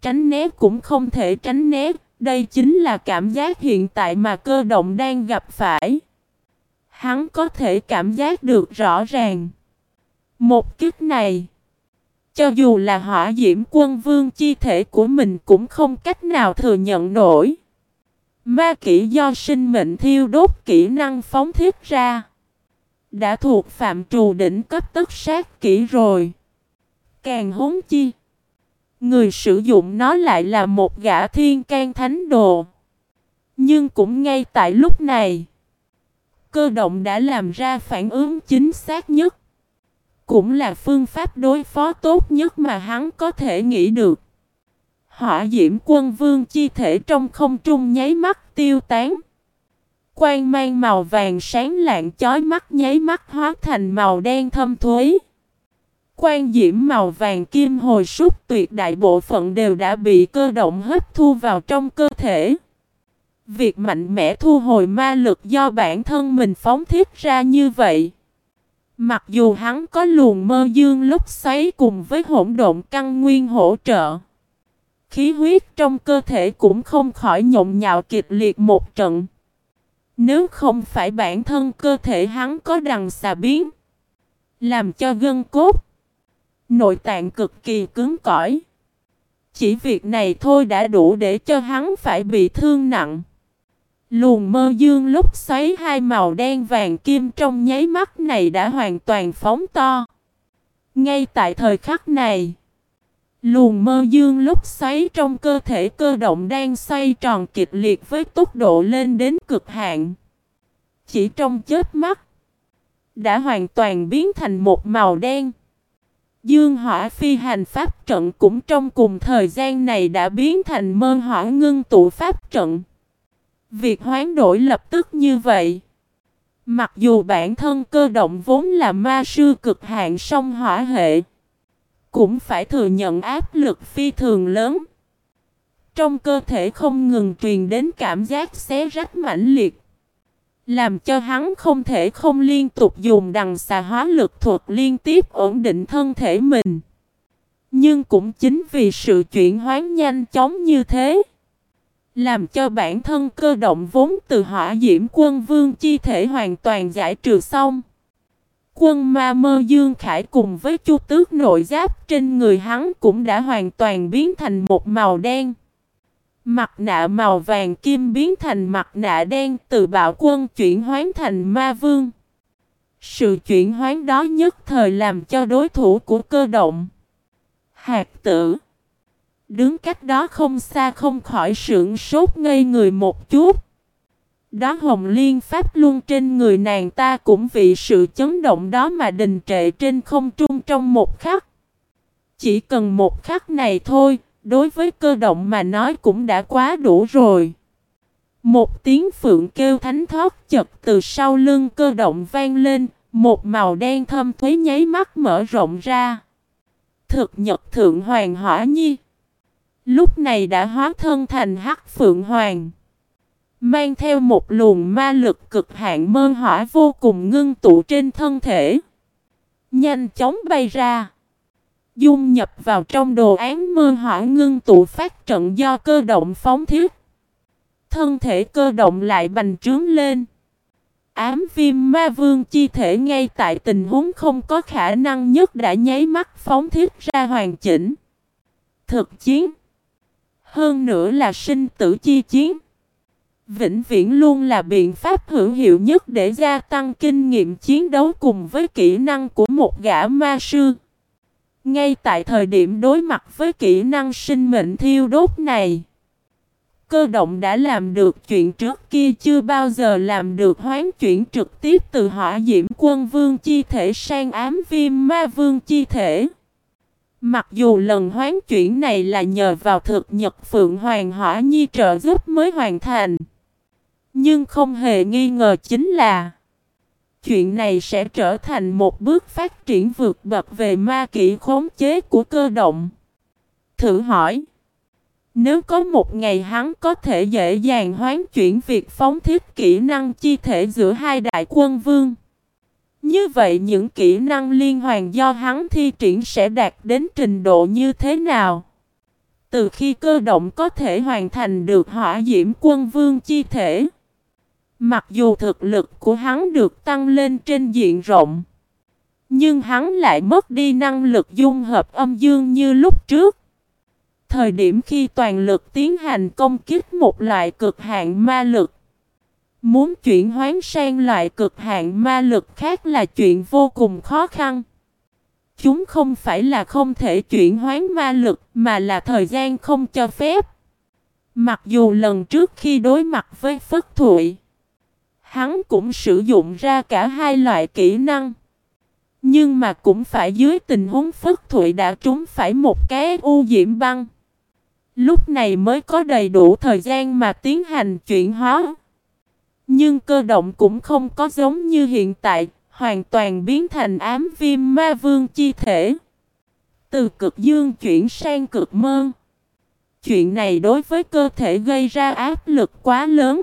Tránh né cũng không thể tránh né, đây chính là cảm giác hiện tại mà cơ động đang gặp phải. Hắn có thể cảm giác được rõ ràng. Một kích này, cho dù là hỏa diễm quân vương chi thể của mình cũng không cách nào thừa nhận nổi. Ma kỹ do sinh mệnh thiêu đốt kỹ năng phóng thiết ra. Đã thuộc phạm trù đỉnh cấp tất sát kỹ rồi. Càng huống chi. Người sử dụng nó lại là một gã thiên can thánh đồ. Nhưng cũng ngay tại lúc này. Cơ động đã làm ra phản ứng chính xác nhất. Cũng là phương pháp đối phó tốt nhất mà hắn có thể nghĩ được. Hỏa diễm quân vương chi thể trong không trung nháy mắt tiêu tán. Quang mang màu vàng sáng lạng chói mắt nháy mắt hóa thành màu đen thâm thuế. Quan diễm màu vàng kim hồi súc tuyệt đại bộ phận đều đã bị cơ động hấp thu vào trong cơ thể. Việc mạnh mẽ thu hồi ma lực do bản thân mình phóng thiết ra như vậy. Mặc dù hắn có luồng mơ dương lúc xoáy cùng với hỗn độn căn nguyên hỗ trợ. Khí huyết trong cơ thể cũng không khỏi nhộn nhạo kịch liệt một trận. Nếu không phải bản thân cơ thể hắn có đằng xà biến. Làm cho gân cốt. Nội tạng cực kỳ cứng cỏi. Chỉ việc này thôi đã đủ để cho hắn phải bị thương nặng. Luồng mơ dương lúc xoáy hai màu đen vàng kim trong nháy mắt này đã hoàn toàn phóng to. Ngay tại thời khắc này, luồng mơ dương lúc xoáy trong cơ thể cơ động đang xoay tròn kịch liệt với tốc độ lên đến cực hạn. Chỉ trong chết mắt, đã hoàn toàn biến thành một màu đen. Dương hỏa phi hành pháp trận cũng trong cùng thời gian này đã biến thành mơ hỏa ngưng tụ pháp trận. Việc hoán đổi lập tức như vậy. Mặc dù bản thân cơ động vốn là ma sư cực hạn song hỏa hệ, cũng phải thừa nhận áp lực phi thường lớn. Trong cơ thể không ngừng truyền đến cảm giác xé rách mãnh liệt. Làm cho hắn không thể không liên tục dùng đằng xà hóa lực thuật liên tiếp ổn định thân thể mình. Nhưng cũng chính vì sự chuyển hóa nhanh chóng như thế. Làm cho bản thân cơ động vốn từ hỏa diễm quân vương chi thể hoàn toàn giải trừ xong. Quân ma mơ dương khải cùng với chu tước nội giáp trên người hắn cũng đã hoàn toàn biến thành một màu đen. Mặt nạ màu vàng kim biến thành mặt nạ đen từ bạo quân chuyển hoán thành ma vương. Sự chuyển hoán đó nhất thời làm cho đối thủ của cơ động. Hạt tử. Đứng cách đó không xa không khỏi sưởng sốt ngây người một chút. Đó hồng liên pháp luôn trên người nàng ta cũng vì sự chấn động đó mà đình trệ trên không trung trong một khắc. Chỉ cần một khắc này thôi, đối với cơ động mà nói cũng đã quá đủ rồi. Một tiếng phượng kêu thánh thoát chật từ sau lưng cơ động vang lên, một màu đen thâm thuế nháy mắt mở rộng ra. Thực nhật thượng hoàng hỏa nhi. Lúc này đã hóa thân thành hắc phượng hoàng. Mang theo một luồng ma lực cực hạn mơ hỏa vô cùng ngưng tụ trên thân thể. Nhanh chóng bay ra. Dung nhập vào trong đồ án mơ hỏa ngưng tụ phát trận do cơ động phóng thiết. Thân thể cơ động lại bành trướng lên. Ám viêm ma vương chi thể ngay tại tình huống không có khả năng nhất đã nháy mắt phóng thiết ra hoàn chỉnh. Thực chiến. Hơn nữa là sinh tử chi chiến. Vĩnh viễn luôn là biện pháp hữu hiệu nhất để gia tăng kinh nghiệm chiến đấu cùng với kỹ năng của một gã ma sư. Ngay tại thời điểm đối mặt với kỹ năng sinh mệnh thiêu đốt này, cơ động đã làm được chuyện trước kia chưa bao giờ làm được hoán chuyển trực tiếp từ hỏa diễm quân vương chi thể sang ám viêm ma vương chi thể. Mặc dù lần hoán chuyển này là nhờ vào thực nhật Phượng Hoàng Hỏa Nhi trợ giúp mới hoàn thành. Nhưng không hề nghi ngờ chính là, Chuyện này sẽ trở thành một bước phát triển vượt bậc về ma kỹ khống chế của cơ động. Thử hỏi, Nếu có một ngày hắn có thể dễ dàng hoán chuyển việc phóng thiết kỹ năng chi thể giữa hai đại quân vương, như vậy những kỹ năng liên hoàn do hắn thi triển sẽ đạt đến trình độ như thế nào? Từ khi cơ động có thể hoàn thành được hỏa diễm quân vương chi thể. Mặc dù thực lực của hắn được tăng lên trên diện rộng. Nhưng hắn lại mất đi năng lực dung hợp âm dương như lúc trước. Thời điểm khi toàn lực tiến hành công kích một loại cực hạn ma lực. Muốn chuyển hoán sang loại cực hạn ma lực khác là chuyện vô cùng khó khăn. Chúng không phải là không thể chuyển hoán ma lực mà là thời gian không cho phép. Mặc dù lần trước khi đối mặt với Phất Thụy, hắn cũng sử dụng ra cả hai loại kỹ năng. Nhưng mà cũng phải dưới tình huống Phất Thụy đã trúng phải một cái u diễm băng. Lúc này mới có đầy đủ thời gian mà tiến hành chuyển hóa. Nhưng cơ động cũng không có giống như hiện tại, hoàn toàn biến thành ám viêm ma vương chi thể. Từ cực dương chuyển sang cực mơn. Chuyện này đối với cơ thể gây ra áp lực quá lớn.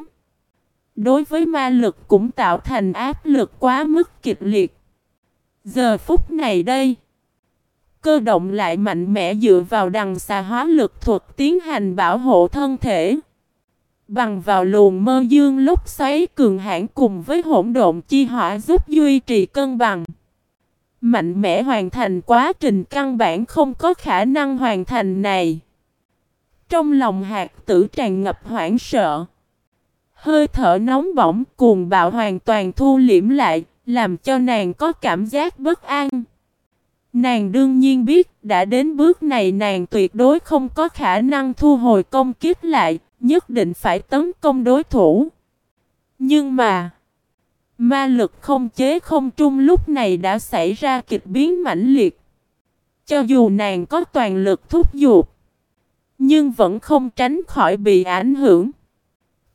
Đối với ma lực cũng tạo thành áp lực quá mức kịch liệt. Giờ phút này đây, cơ động lại mạnh mẽ dựa vào đằng xà hóa lực thuật tiến hành bảo hộ thân thể. Bằng vào luồng mơ dương lúc xoáy cường hãn cùng với hỗn độn chi hỏa giúp duy trì cân bằng. Mạnh mẽ hoàn thành quá trình căn bản không có khả năng hoàn thành này. Trong lòng hạt tử tràn ngập hoảng sợ. Hơi thở nóng bỏng cuồng bạo hoàn toàn thu liễm lại, làm cho nàng có cảm giác bất an. Nàng đương nhiên biết, đã đến bước này nàng tuyệt đối không có khả năng thu hồi công kiếp lại, nhất định phải tấn công đối thủ. Nhưng mà, ma lực không chế không trung lúc này đã xảy ra kịch biến mãnh liệt. Cho dù nàng có toàn lực thúc giục, nhưng vẫn không tránh khỏi bị ảnh hưởng.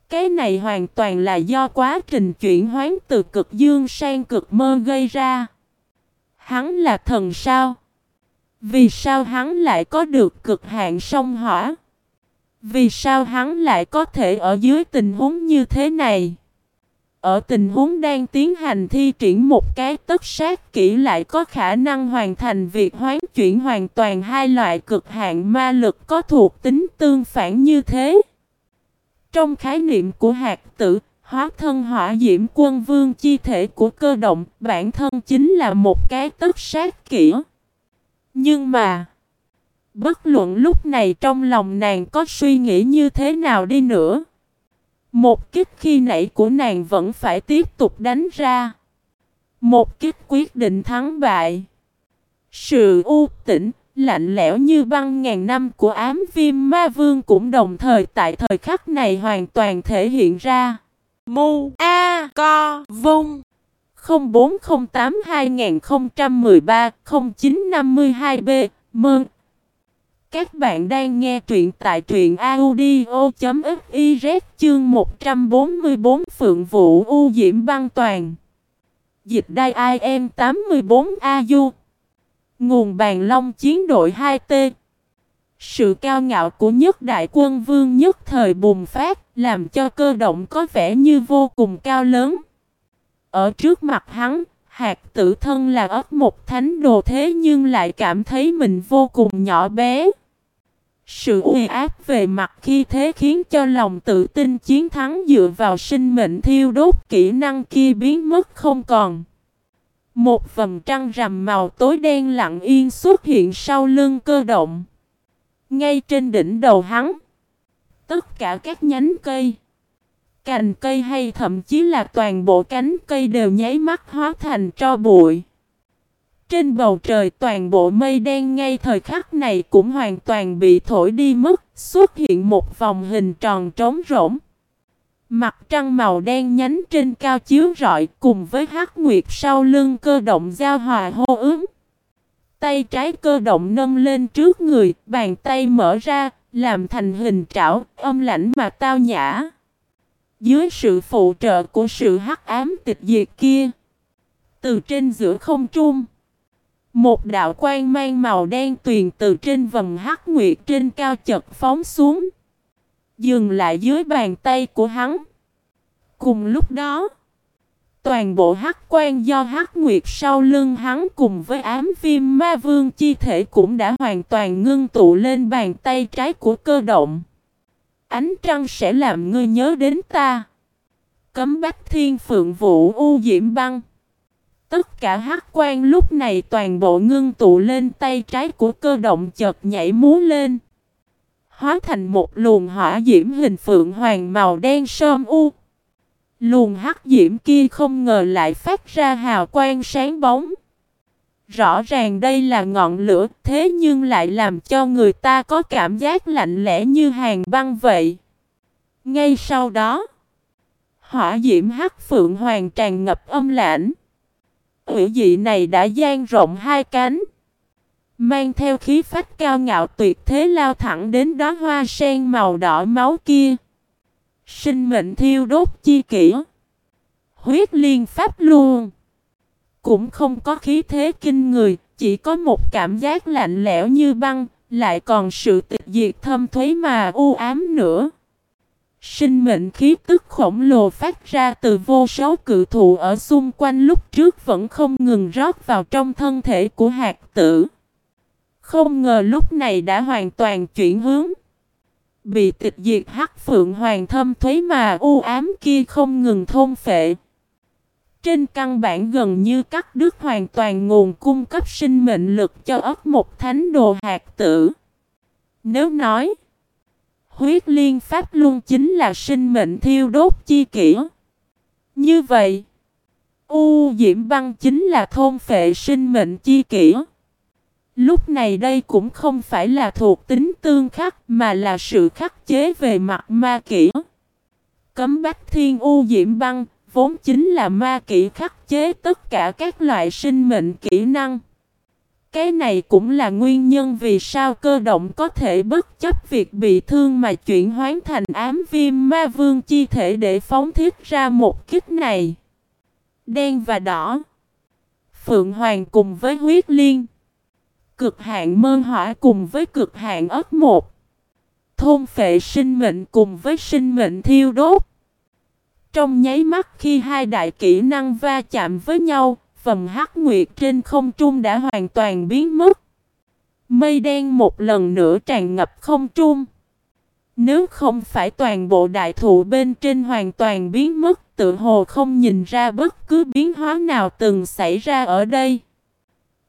Cái này hoàn toàn là do quá trình chuyển hoán từ cực dương sang cực mơ gây ra. Hắn là thần sao? Vì sao hắn lại có được cực hạn sông hỏa? Vì sao hắn lại có thể ở dưới tình huống như thế này? Ở tình huống đang tiến hành thi triển một cái tất sát kỹ lại có khả năng hoàn thành việc hoán chuyển hoàn toàn hai loại cực hạn ma lực có thuộc tính tương phản như thế. Trong khái niệm của hạt tử, hóa thân hỏa diễm quân vương chi thể của cơ động, bản thân chính là một cái tất sát kỹ. Nhưng mà, bất luận lúc này trong lòng nàng có suy nghĩ như thế nào đi nữa. Một kích khi nãy của nàng vẫn phải tiếp tục đánh ra. Một kích quyết định thắng bại. Sự u tĩnh, lạnh lẽo như băng ngàn năm của ám viêm ma vương cũng đồng thời tại thời khắc này hoàn toàn thể hiện ra. Mu A Co Vung. 0408 2013 0952 B. Mơn Các bạn đang nghe truyện tại truyện audio.fiz chương 144 Phượng Vũ U Diễm Băng Toàn. Dịch đai IM 84 AU Nguồn bàn long chiến đội 2T Sự cao ngạo của nhất đại quân vương nhất thời bùng phát, Làm cho cơ động có vẻ như vô cùng cao lớn Ở trước mặt hắn, Hạt tử thân là ấp một thánh đồ thế nhưng lại cảm thấy mình vô cùng nhỏ bé. Sự uy áp về mặt khi thế khiến cho lòng tự tin chiến thắng dựa vào sinh mệnh thiêu đốt kỹ năng kia biến mất không còn. Một vầng trăng rằm màu tối đen lặng yên xuất hiện sau lưng cơ động. Ngay trên đỉnh đầu hắn. Tất cả các nhánh cây, cành cây hay thậm chí là toàn bộ cánh cây đều nháy mắt hóa thành tro bụi. Trên bầu trời toàn bộ mây đen ngay thời khắc này cũng hoàn toàn bị thổi đi mất, xuất hiện một vòng hình tròn trống rỗng. Mặt trăng màu đen nhánh trên cao chiếu rọi cùng với hắc nguyệt sau lưng cơ động giao hòa hô ứng. Tay trái cơ động nâng lên trước người, bàn tay mở ra, làm thành hình trảo, âm lãnh mà tao nhã. Dưới sự phụ trợ của sự hắc ám tịch diệt kia, từ trên giữa không trung, một đạo quang mang màu đen tuyền từ trên vầng hắc nguyệt trên cao chật phóng xuống, dừng lại dưới bàn tay của hắn. Cùng lúc đó, toàn bộ hắc quan do hắc nguyệt sau lưng hắn cùng với ám viêm ma vương chi thể cũng đã hoàn toàn ngưng tụ lên bàn tay trái của cơ động. Ánh trăng sẽ làm ngươi nhớ đến ta. Cấm bách thiên phượng vũ u diễm băng. Tất cả hắc quan lúc này toàn bộ ngưng tụ lên tay trái của cơ động chợt nhảy múa lên. Hóa thành một luồng hỏa diễm hình phượng hoàng màu đen sơm u. Luồng hắc diễm kia không ngờ lại phát ra hào quang sáng bóng. Rõ ràng đây là ngọn lửa thế nhưng lại làm cho người ta có cảm giác lạnh lẽ như hàng băng vậy. Ngay sau đó, hỏa diễm hắc phượng hoàng tràn ngập âm lãnh. Ủy dị này đã gian rộng hai cánh. Mang theo khí phách cao ngạo tuyệt thế lao thẳng đến đó hoa sen màu đỏ máu kia. Sinh mệnh thiêu đốt chi kỷ. Huyết liên pháp luôn. Cũng không có khí thế kinh người, chỉ có một cảm giác lạnh lẽo như băng, lại còn sự tịch diệt thâm thuế mà u ám nữa. Sinh mệnh khí tức khổng lồ phát ra từ vô số cự thụ ở xung quanh lúc trước vẫn không ngừng rót vào trong thân thể của hạt tử. Không ngờ lúc này đã hoàn toàn chuyển hướng. Bị tịch diệt hắc phượng hoàng thâm thuế mà u ám kia không ngừng thôn phệ. Trên căn bản gần như cắt đứt hoàn toàn nguồn cung cấp sinh mệnh lực cho ấp một thánh đồ hạt tử. Nếu nói huyết liên pháp luôn chính là sinh mệnh thiêu đốt chi kỷ. Như vậy, U Diễm Băng chính là thôn phệ sinh mệnh chi kỷ. Lúc này đây cũng không phải là thuộc tính tương khắc, mà là sự khắc chế về mặt ma kỹ. Cấm Bách Thiên U Diễm Băng, vốn chính là ma kỹ khắc chế tất cả các loại sinh mệnh kỹ năng. Cái này cũng là nguyên nhân vì sao cơ động có thể bất chấp việc bị thương mà chuyển hoán thành ám viêm ma vương chi thể để phóng thiết ra một kích này. Đen và đỏ. Phượng Hoàng cùng với huyết liên. Cực hạn mơ hỏa cùng với cực hạn ớt một. Thôn phệ sinh mệnh cùng với sinh mệnh thiêu đốt. Trong nháy mắt khi hai đại kỹ năng va chạm với nhau, phần hắc nguyệt trên không trung đã hoàn toàn biến mất. Mây đen một lần nữa tràn ngập không trung. Nếu không phải toàn bộ đại thụ bên trên hoàn toàn biến mất, tự hồ không nhìn ra bất cứ biến hóa nào từng xảy ra ở đây.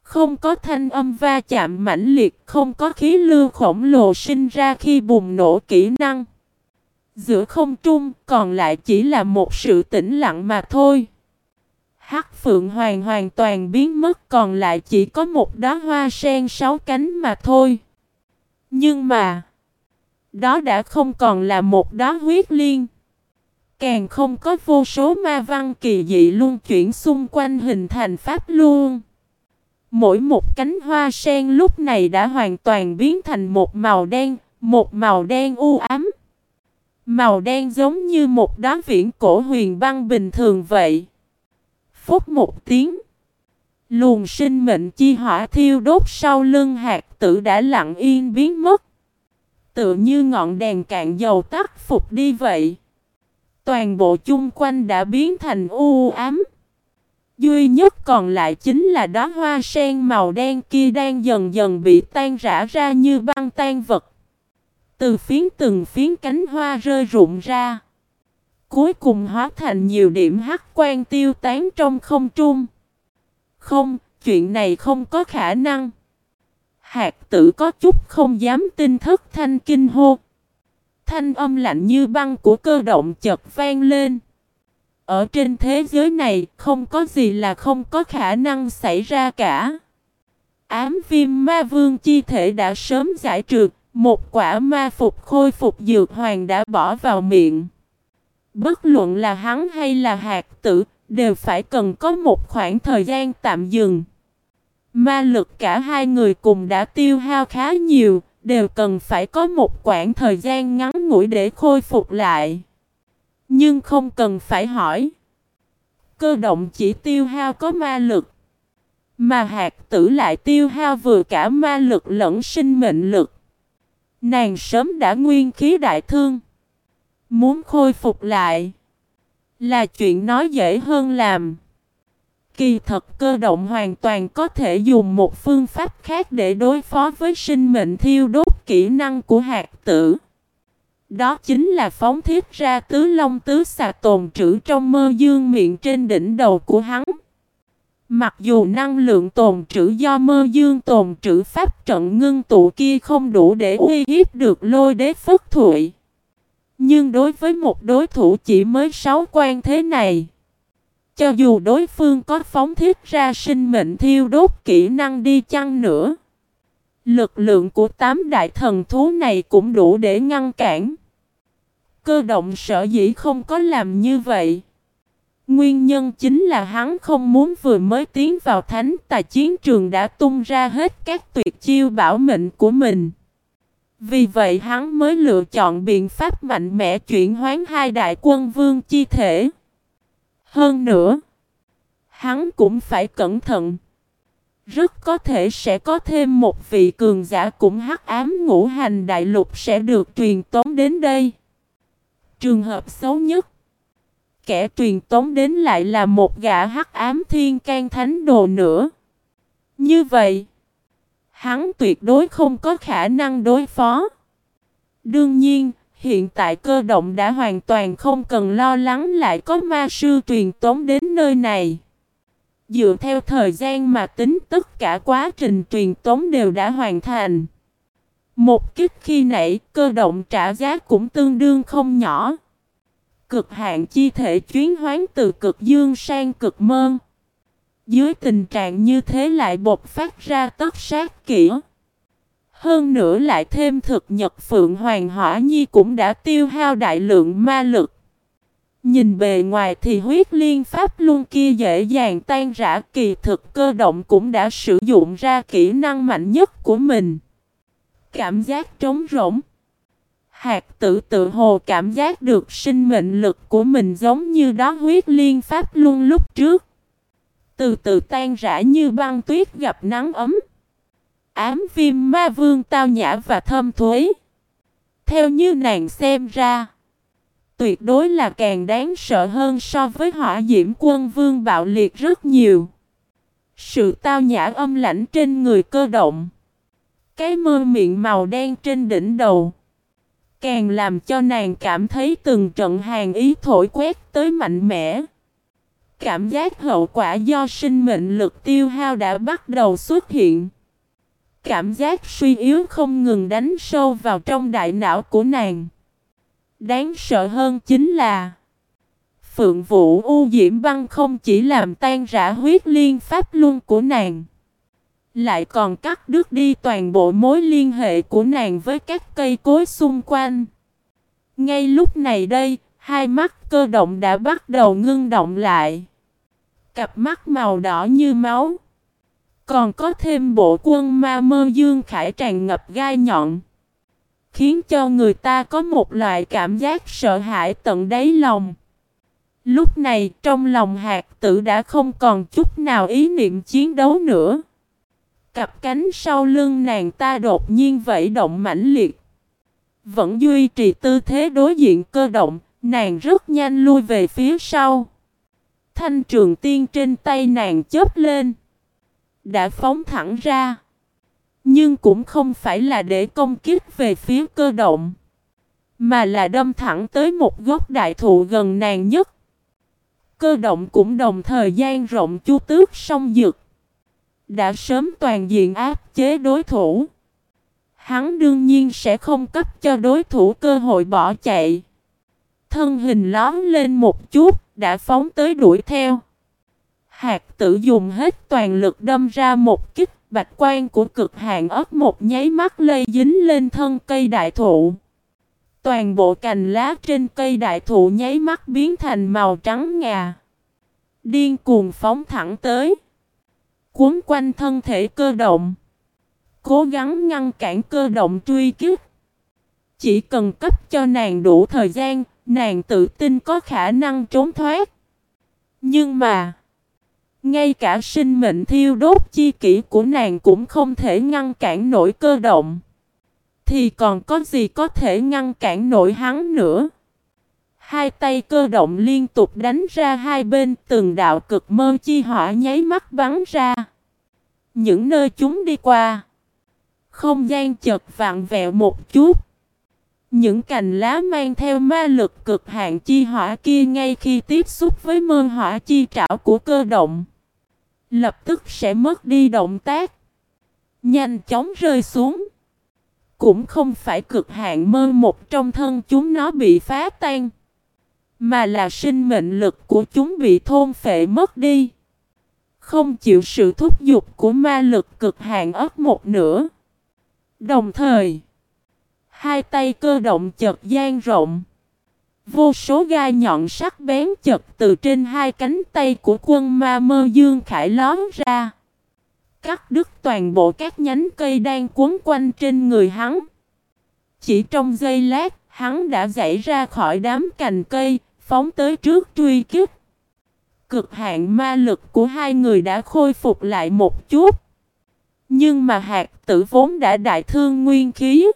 Không có thanh âm va chạm mãnh liệt, không có khí lưu khổng lồ sinh ra khi bùng nổ kỹ năng. Giữa không trung còn lại chỉ là một sự tĩnh lặng mà thôi. Hắc Phượng Hoàng hoàn toàn biến mất còn lại chỉ có một đóa hoa sen sáu cánh mà thôi. Nhưng mà, đó đã không còn là một đóa huyết liên. Càng không có vô số ma văn kỳ dị luôn chuyển xung quanh hình thành pháp luôn. Mỗi một cánh hoa sen lúc này đã hoàn toàn biến thành một màu đen, một màu đen u ám. Màu đen giống như một đá viễn cổ huyền băng bình thường vậy. Phút một tiếng. Luồng sinh mệnh chi hỏa thiêu đốt sau lưng hạt tử đã lặng yên biến mất. Tựa như ngọn đèn cạn dầu tắt phục đi vậy. Toàn bộ chung quanh đã biến thành u ám. Duy nhất còn lại chính là đóa hoa sen màu đen kia đang dần dần bị tan rã ra như băng tan vật. Từ phiến từng phiến cánh hoa rơi rụng ra. Cuối cùng hóa thành nhiều điểm hắc quan tiêu tán trong không trung. Không, chuyện này không có khả năng. Hạt tử có chút không dám tin thất thanh kinh hô. Thanh âm lạnh như băng của cơ động chợt vang lên. Ở trên thế giới này không có gì là không có khả năng xảy ra cả. Ám viêm ma vương chi thể đã sớm giải trượt, một quả ma phục khôi phục dược hoàng đã bỏ vào miệng. Bất luận là hắn hay là hạt tử, đều phải cần có một khoảng thời gian tạm dừng. Ma lực cả hai người cùng đã tiêu hao khá nhiều, đều cần phải có một khoảng thời gian ngắn ngủi để khôi phục lại. Nhưng không cần phải hỏi. Cơ động chỉ tiêu hao có ma lực. Mà hạt tử lại tiêu hao vừa cả ma lực lẫn sinh mệnh lực. Nàng sớm đã nguyên khí đại thương. Muốn khôi phục lại. Là chuyện nói dễ hơn làm. Kỳ thật cơ động hoàn toàn có thể dùng một phương pháp khác để đối phó với sinh mệnh thiêu đốt kỹ năng của hạt tử. Đó chính là phóng thiết ra tứ long tứ xà tồn trữ trong mơ dương miệng trên đỉnh đầu của hắn. Mặc dù năng lượng tồn trữ do mơ dương tồn trữ pháp trận ngưng tụ kia không đủ để uy hiếp được lôi đế phất thụy. Nhưng đối với một đối thủ chỉ mới sáu quan thế này, cho dù đối phương có phóng thiết ra sinh mệnh thiêu đốt kỹ năng đi chăng nữa, lực lượng của tám đại thần thú này cũng đủ để ngăn cản. Cơ động sở dĩ không có làm như vậy. Nguyên nhân chính là hắn không muốn vừa mới tiến vào thánh tài chiến trường đã tung ra hết các tuyệt chiêu bảo mệnh của mình. Vì vậy hắn mới lựa chọn biện pháp mạnh mẽ chuyển hoán hai đại quân vương chi thể. Hơn nữa, hắn cũng phải cẩn thận. Rất có thể sẽ có thêm một vị cường giả cũng hắc ám ngũ hành đại lục sẽ được truyền tống đến đây. Trường hợp xấu nhất, kẻ truyền tống đến lại là một gã hắc ám thiên can thánh đồ nữa. Như vậy, hắn tuyệt đối không có khả năng đối phó. Đương nhiên, hiện tại cơ động đã hoàn toàn không cần lo lắng lại có ma sư truyền tống đến nơi này. Dựa theo thời gian mà tính, tất cả quá trình truyền tống đều đã hoàn thành. Một kích khi nãy, cơ động trả giá cũng tương đương không nhỏ. Cực hạn chi thể chuyến hoán từ cực dương sang cực mơn. Dưới tình trạng như thế lại bộc phát ra tất sát kỹ. Hơn nữa lại thêm thực nhật Phượng Hoàng Hỏa Nhi cũng đã tiêu hao đại lượng ma lực. Nhìn bề ngoài thì huyết liên pháp luôn kia dễ dàng tan rã kỳ thực cơ động cũng đã sử dụng ra kỹ năng mạnh nhất của mình. Cảm giác trống rỗng. Hạt tử tự hồ cảm giác được sinh mệnh lực của mình giống như đó huyết liên pháp luôn lúc trước. Từ từ tan rã như băng tuyết gặp nắng ấm. Ám viêm ma vương tao nhã và thâm thuế. Theo như nàng xem ra, tuyệt đối là càng đáng sợ hơn so với hỏa diễm quân vương bạo liệt rất nhiều. Sự tao nhã âm lãnh trên người cơ động. Cái mơ miệng màu đen trên đỉnh đầu. Càng làm cho nàng cảm thấy từng trận hàng ý thổi quét tới mạnh mẽ. Cảm giác hậu quả do sinh mệnh lực tiêu hao đã bắt đầu xuất hiện. Cảm giác suy yếu không ngừng đánh sâu vào trong đại não của nàng. Đáng sợ hơn chính là Phượng Vũ U Diễm Băng không chỉ làm tan rã huyết liên pháp luân của nàng Lại còn cắt đứt đi toàn bộ mối liên hệ của nàng với các cây cối xung quanh. Ngay lúc này đây, hai mắt cơ động đã bắt đầu ngưng động lại. Cặp mắt màu đỏ như máu. Còn có thêm bộ quân ma mơ dương khải tràn ngập gai nhọn. Khiến cho người ta có một loại cảm giác sợ hãi tận đáy lòng. Lúc này trong lòng hạt tử đã không còn chút nào ý niệm chiến đấu nữa. Cặp cánh sau lưng nàng ta đột nhiên vẫy động mãnh liệt. Vẫn duy trì tư thế đối diện cơ động, nàng rất nhanh lui về phía sau. thanh trường tiên trên tay nàng chớp lên. Đã phóng thẳng ra. Nhưng cũng không phải là để công kích về phía cơ động. Mà là đâm thẳng tới một gốc đại thụ gần nàng nhất. Cơ động cũng đồng thời gian rộng chu tước song dược. Đã sớm toàn diện áp chế đối thủ. Hắn đương nhiên sẽ không cấp cho đối thủ cơ hội bỏ chạy. Thân hình lón lên một chút, đã phóng tới đuổi theo. Hạt tử dùng hết toàn lực đâm ra một kích, bạch quan của cực hạn ớt một nháy mắt lây dính lên thân cây đại thụ. Toàn bộ cành lá trên cây đại thụ nháy mắt biến thành màu trắng ngà. Điên cuồng phóng thẳng tới. Cuốn quanh thân thể cơ động. Cố gắng ngăn cản cơ động truy kích. Chỉ cần cấp cho nàng đủ thời gian, nàng tự tin có khả năng trốn thoát. Nhưng mà, ngay cả sinh mệnh thiêu đốt chi kỷ của nàng cũng không thể ngăn cản nổi cơ động. Thì còn có gì có thể ngăn cản nổi hắn nữa? Hai tay cơ động liên tục đánh ra hai bên, từng đạo cực mơ chi hỏa nháy mắt bắn ra. Những nơi chúng đi qua. Không gian chật vạn vẹo một chút. Những cành lá mang theo ma lực cực hạn chi hỏa kia ngay khi tiếp xúc với mơ hỏa chi trảo của cơ động. Lập tức sẽ mất đi động tác. Nhanh chóng rơi xuống. Cũng không phải cực hạn mơ một trong thân chúng nó bị phá tan. Mà là sinh mệnh lực của chúng bị thôn phệ mất đi. Không chịu sự thúc giục của ma lực cực hạn ấp một nửa. Đồng thời, hai tay cơ động chật gian rộng. Vô số gai nhọn sắc bén chật từ trên hai cánh tay của quân ma mơ dương khải lón ra. Cắt đứt toàn bộ các nhánh cây đang cuốn quanh trên người hắn. Chỉ trong giây lát, hắn đã dãy ra khỏi đám cành cây, phóng tới trước truy kích. Cực hạn ma lực của hai người đã khôi phục lại một chút. Nhưng mà hạt tử vốn đã đại thương nguyên khí.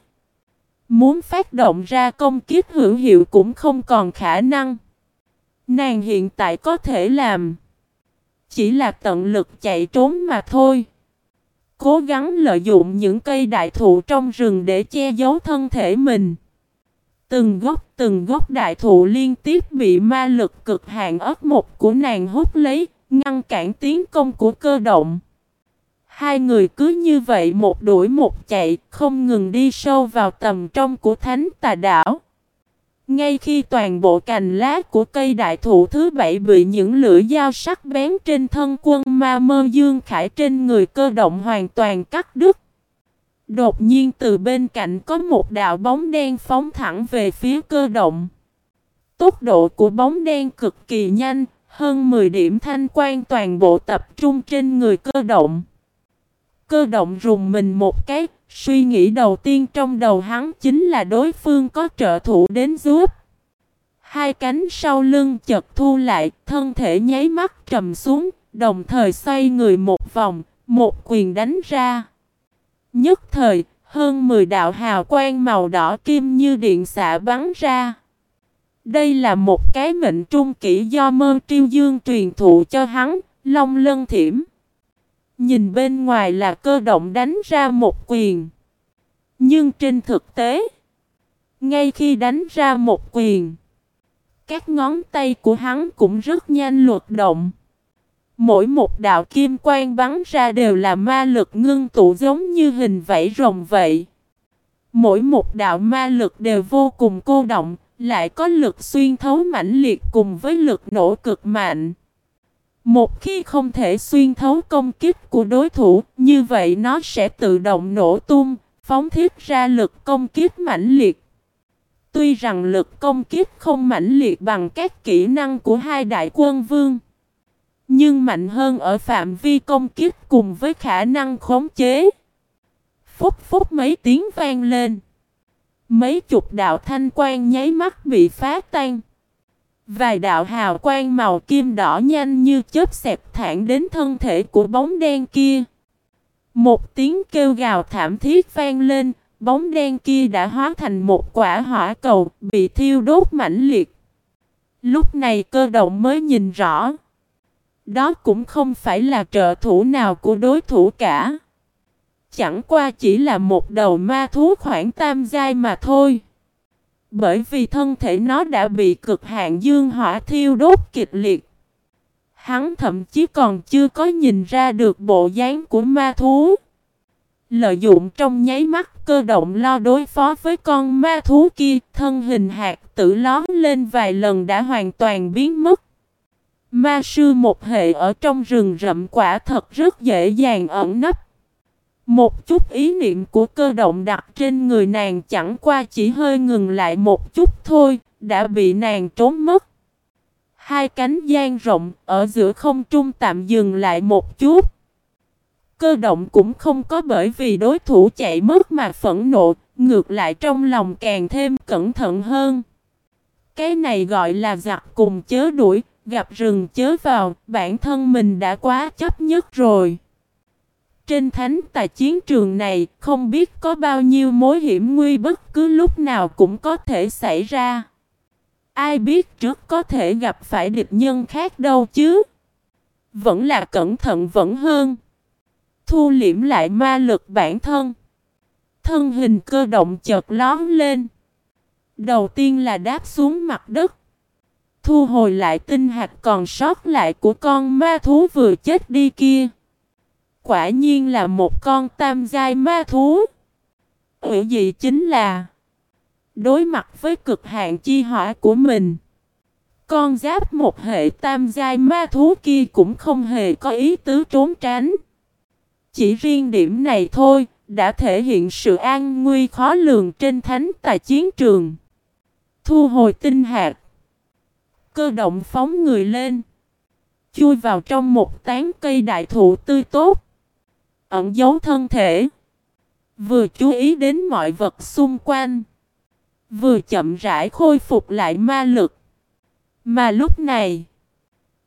Muốn phát động ra công kiếp hữu hiệu cũng không còn khả năng. Nàng hiện tại có thể làm. Chỉ là tận lực chạy trốn mà thôi. Cố gắng lợi dụng những cây đại thụ trong rừng để che giấu thân thể mình. Từng gốc từng gốc đại thụ liên tiếp bị ma lực cực hạn ớt một của nàng hút lấy, ngăn cản tiến công của cơ động. Hai người cứ như vậy một đuổi một chạy, không ngừng đi sâu vào tầm trong của thánh tà đảo. Ngay khi toàn bộ cành lá của cây đại thụ thứ bảy bị những lưỡi dao sắc bén trên thân quân ma mơ dương khải trên người cơ động hoàn toàn cắt đứt. Đột nhiên từ bên cạnh có một đạo bóng đen phóng thẳng về phía cơ động. Tốc độ của bóng đen cực kỳ nhanh, hơn 10 điểm thanh quan toàn bộ tập trung trên người cơ động. Cơ động rùng mình một cái, suy nghĩ đầu tiên trong đầu hắn chính là đối phương có trợ thủ đến giúp. Hai cánh sau lưng chật thu lại, thân thể nháy mắt trầm xuống, đồng thời xoay người một vòng, một quyền đánh ra. Nhất thời, hơn 10 đạo hào quang màu đỏ kim như điện xạ bắn ra. Đây là một cái mệnh trung kỹ do mơ triêu dương truyền thụ cho hắn, long lân thiểm. Nhìn bên ngoài là cơ động đánh ra một quyền. Nhưng trên thực tế, ngay khi đánh ra một quyền, các ngón tay của hắn cũng rất nhanh luật động. Mỗi một đạo kim quang bắn ra đều là ma lực ngưng tụ giống như hình vẫy rồng vậy. Mỗi một đạo ma lực đều vô cùng cô động, lại có lực xuyên thấu mãnh liệt cùng với lực nổ cực mạnh. Một khi không thể xuyên thấu công kích của đối thủ, như vậy nó sẽ tự động nổ tung, phóng thiết ra lực công kích mãnh liệt. Tuy rằng lực công kích không mãnh liệt bằng các kỹ năng của hai đại quân vương, nhưng mạnh hơn ở phạm vi công kích cùng với khả năng khống chế. Phúc phúc mấy tiếng vang lên. Mấy chục đạo thanh quan nháy mắt bị phá tan. Vài đạo hào quang màu kim đỏ nhanh như chớp xẹp thẳng đến thân thể của bóng đen kia. Một tiếng kêu gào thảm thiết vang lên, bóng đen kia đã hóa thành một quả hỏa cầu, bị thiêu đốt mãnh liệt. Lúc này cơ động mới nhìn rõ. Đó cũng không phải là trợ thủ nào của đối thủ cả. Chẳng qua chỉ là một đầu ma thú khoảng tam giai mà thôi. Bởi vì thân thể nó đã bị cực hạn dương hỏa thiêu đốt kịch liệt. Hắn thậm chí còn chưa có nhìn ra được bộ dáng của ma thú. Lợi dụng trong nháy mắt cơ động lo đối phó với con ma thú kia, thân hình hạt tử lón lên vài lần đã hoàn toàn biến mất. Ma sư một hệ ở trong rừng rậm quả thật rất dễ dàng ẩn nấp. Một chút ý niệm của cơ động đặt trên người nàng chẳng qua chỉ hơi ngừng lại một chút thôi, đã bị nàng trốn mất. Hai cánh gian rộng ở giữa không trung tạm dừng lại một chút. Cơ động cũng không có bởi vì đối thủ chạy mất mà phẫn nộ, ngược lại trong lòng càng thêm cẩn thận hơn. Cái này gọi là giặc cùng chớ đuổi, gặp rừng chớ vào, bản thân mình đã quá chấp nhất rồi. Trên thánh tài chiến trường này, không biết có bao nhiêu mối hiểm nguy bất cứ lúc nào cũng có thể xảy ra. Ai biết trước có thể gặp phải địch nhân khác đâu chứ. Vẫn là cẩn thận vẫn hơn. Thu liễm lại ma lực bản thân. Thân hình cơ động chợt lón lên. Đầu tiên là đáp xuống mặt đất. Thu hồi lại tinh hạt còn sót lại của con ma thú vừa chết đi kia. Quả nhiên là một con tam giai ma thú. Ủy gì chính là Đối mặt với cực hạn chi hỏa của mình, Con giáp một hệ tam giai ma thú kia cũng không hề có ý tứ trốn tránh. Chỉ riêng điểm này thôi Đã thể hiện sự an nguy khó lường trên thánh tài chiến trường. Thu hồi tinh hạt, Cơ động phóng người lên, Chui vào trong một tán cây đại thụ tươi tốt. Ẩn giấu thân thể. Vừa chú ý đến mọi vật xung quanh Vừa chậm rãi khôi phục lại ma lực. Mà lúc này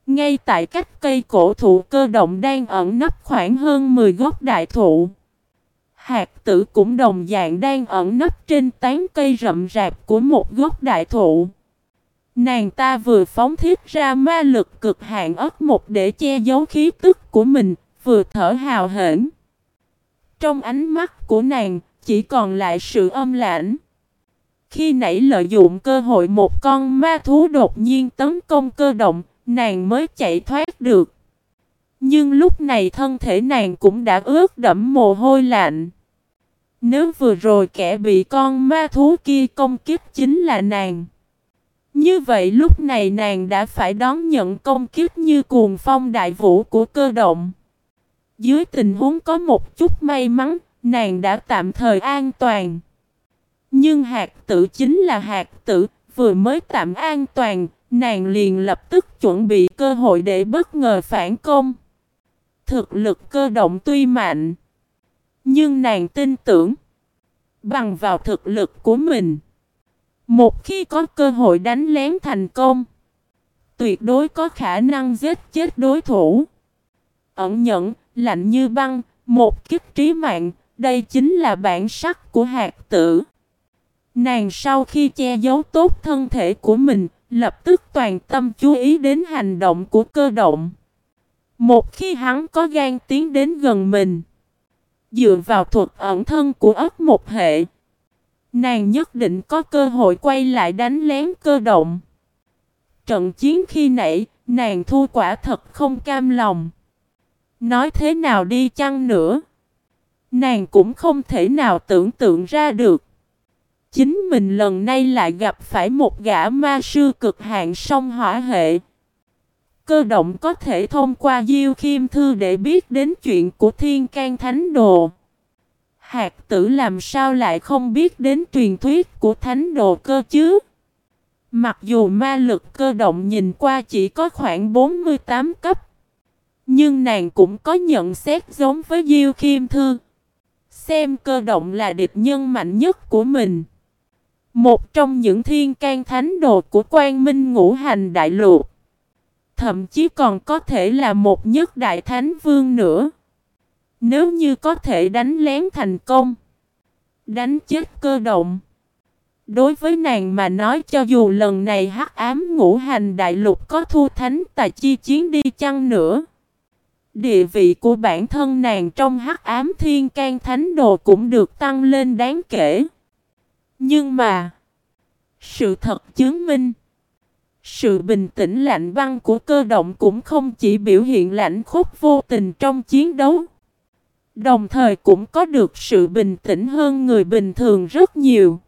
Ngay tại cách cây cổ thụ cơ động đang ẩn nấp khoảng hơn 10 gốc đại thụ Hạt tử cũng đồng dạng đang ẩn nấp trên tán cây rậm rạp của một gốc đại thụ. Nàng ta vừa phóng thiết ra ma lực cực hạn ớt một để che giấu khí tức của mình, vừa thở hào hển. Trong ánh mắt của nàng, chỉ còn lại sự âm lãnh. Khi nãy lợi dụng cơ hội một con ma thú đột nhiên tấn công cơ động, nàng mới chạy thoát được. Nhưng lúc này thân thể nàng cũng đã ướt đẫm mồ hôi lạnh. Nếu vừa rồi kẻ bị con ma thú kia công kích chính là nàng. Như vậy lúc này nàng đã phải đón nhận công kích như cuồng phong đại vũ của cơ động. Dưới tình huống có một chút may mắn, nàng đã tạm thời an toàn. Nhưng hạt tử chính là hạt tử, vừa mới tạm an toàn, nàng liền lập tức chuẩn bị cơ hội để bất ngờ phản công. Thực lực cơ động tuy mạnh, nhưng nàng tin tưởng, bằng vào thực lực của mình, một khi có cơ hội đánh lén thành công, tuyệt đối có khả năng giết chết đối thủ. Ẩn nhẫn, lạnh như băng, một kiếp trí mạng, đây chính là bản sắc của hạt tử. Nàng sau khi che giấu tốt thân thể của mình, lập tức toàn tâm chú ý đến hành động của cơ động. Một khi hắn có gan tiến đến gần mình, dựa vào thuật ẩn thân của ấp một hệ, nàng nhất định có cơ hội quay lại đánh lén cơ động. Trận chiến khi nãy, nàng thu quả thật không cam lòng. Nói thế nào đi chăng nữa, nàng cũng không thể nào tưởng tượng ra được. Chính mình lần này lại gặp phải một gã ma sư cực hạn song hỏa hệ. Cơ động có thể thông qua Diêu Khiêm Thư để biết đến chuyện của Thiên can Thánh Đồ. Hạt tử làm sao lại không biết đến truyền thuyết của Thánh Đồ cơ chứ? Mặc dù ma lực cơ động nhìn qua chỉ có khoảng 48 cấp. Nhưng nàng cũng có nhận xét giống với Diêu Khiêm Thư. Xem cơ động là địch nhân mạnh nhất của mình. Một trong những thiên can thánh đồ của quan minh ngũ hành đại lục. Thậm chí còn có thể là một nhất đại thánh vương nữa. Nếu như có thể đánh lén thành công. Đánh chết cơ động. Đối với nàng mà nói cho dù lần này hắc ám ngũ hành đại lục có thu thánh tài chi chiến đi chăng nữa. Địa vị của bản thân nàng trong hắc ám thiên can thánh đồ cũng được tăng lên đáng kể. Nhưng mà, sự thật chứng minh, sự bình tĩnh lạnh băng của cơ động cũng không chỉ biểu hiện lạnh khốc vô tình trong chiến đấu. Đồng thời cũng có được sự bình tĩnh hơn người bình thường rất nhiều.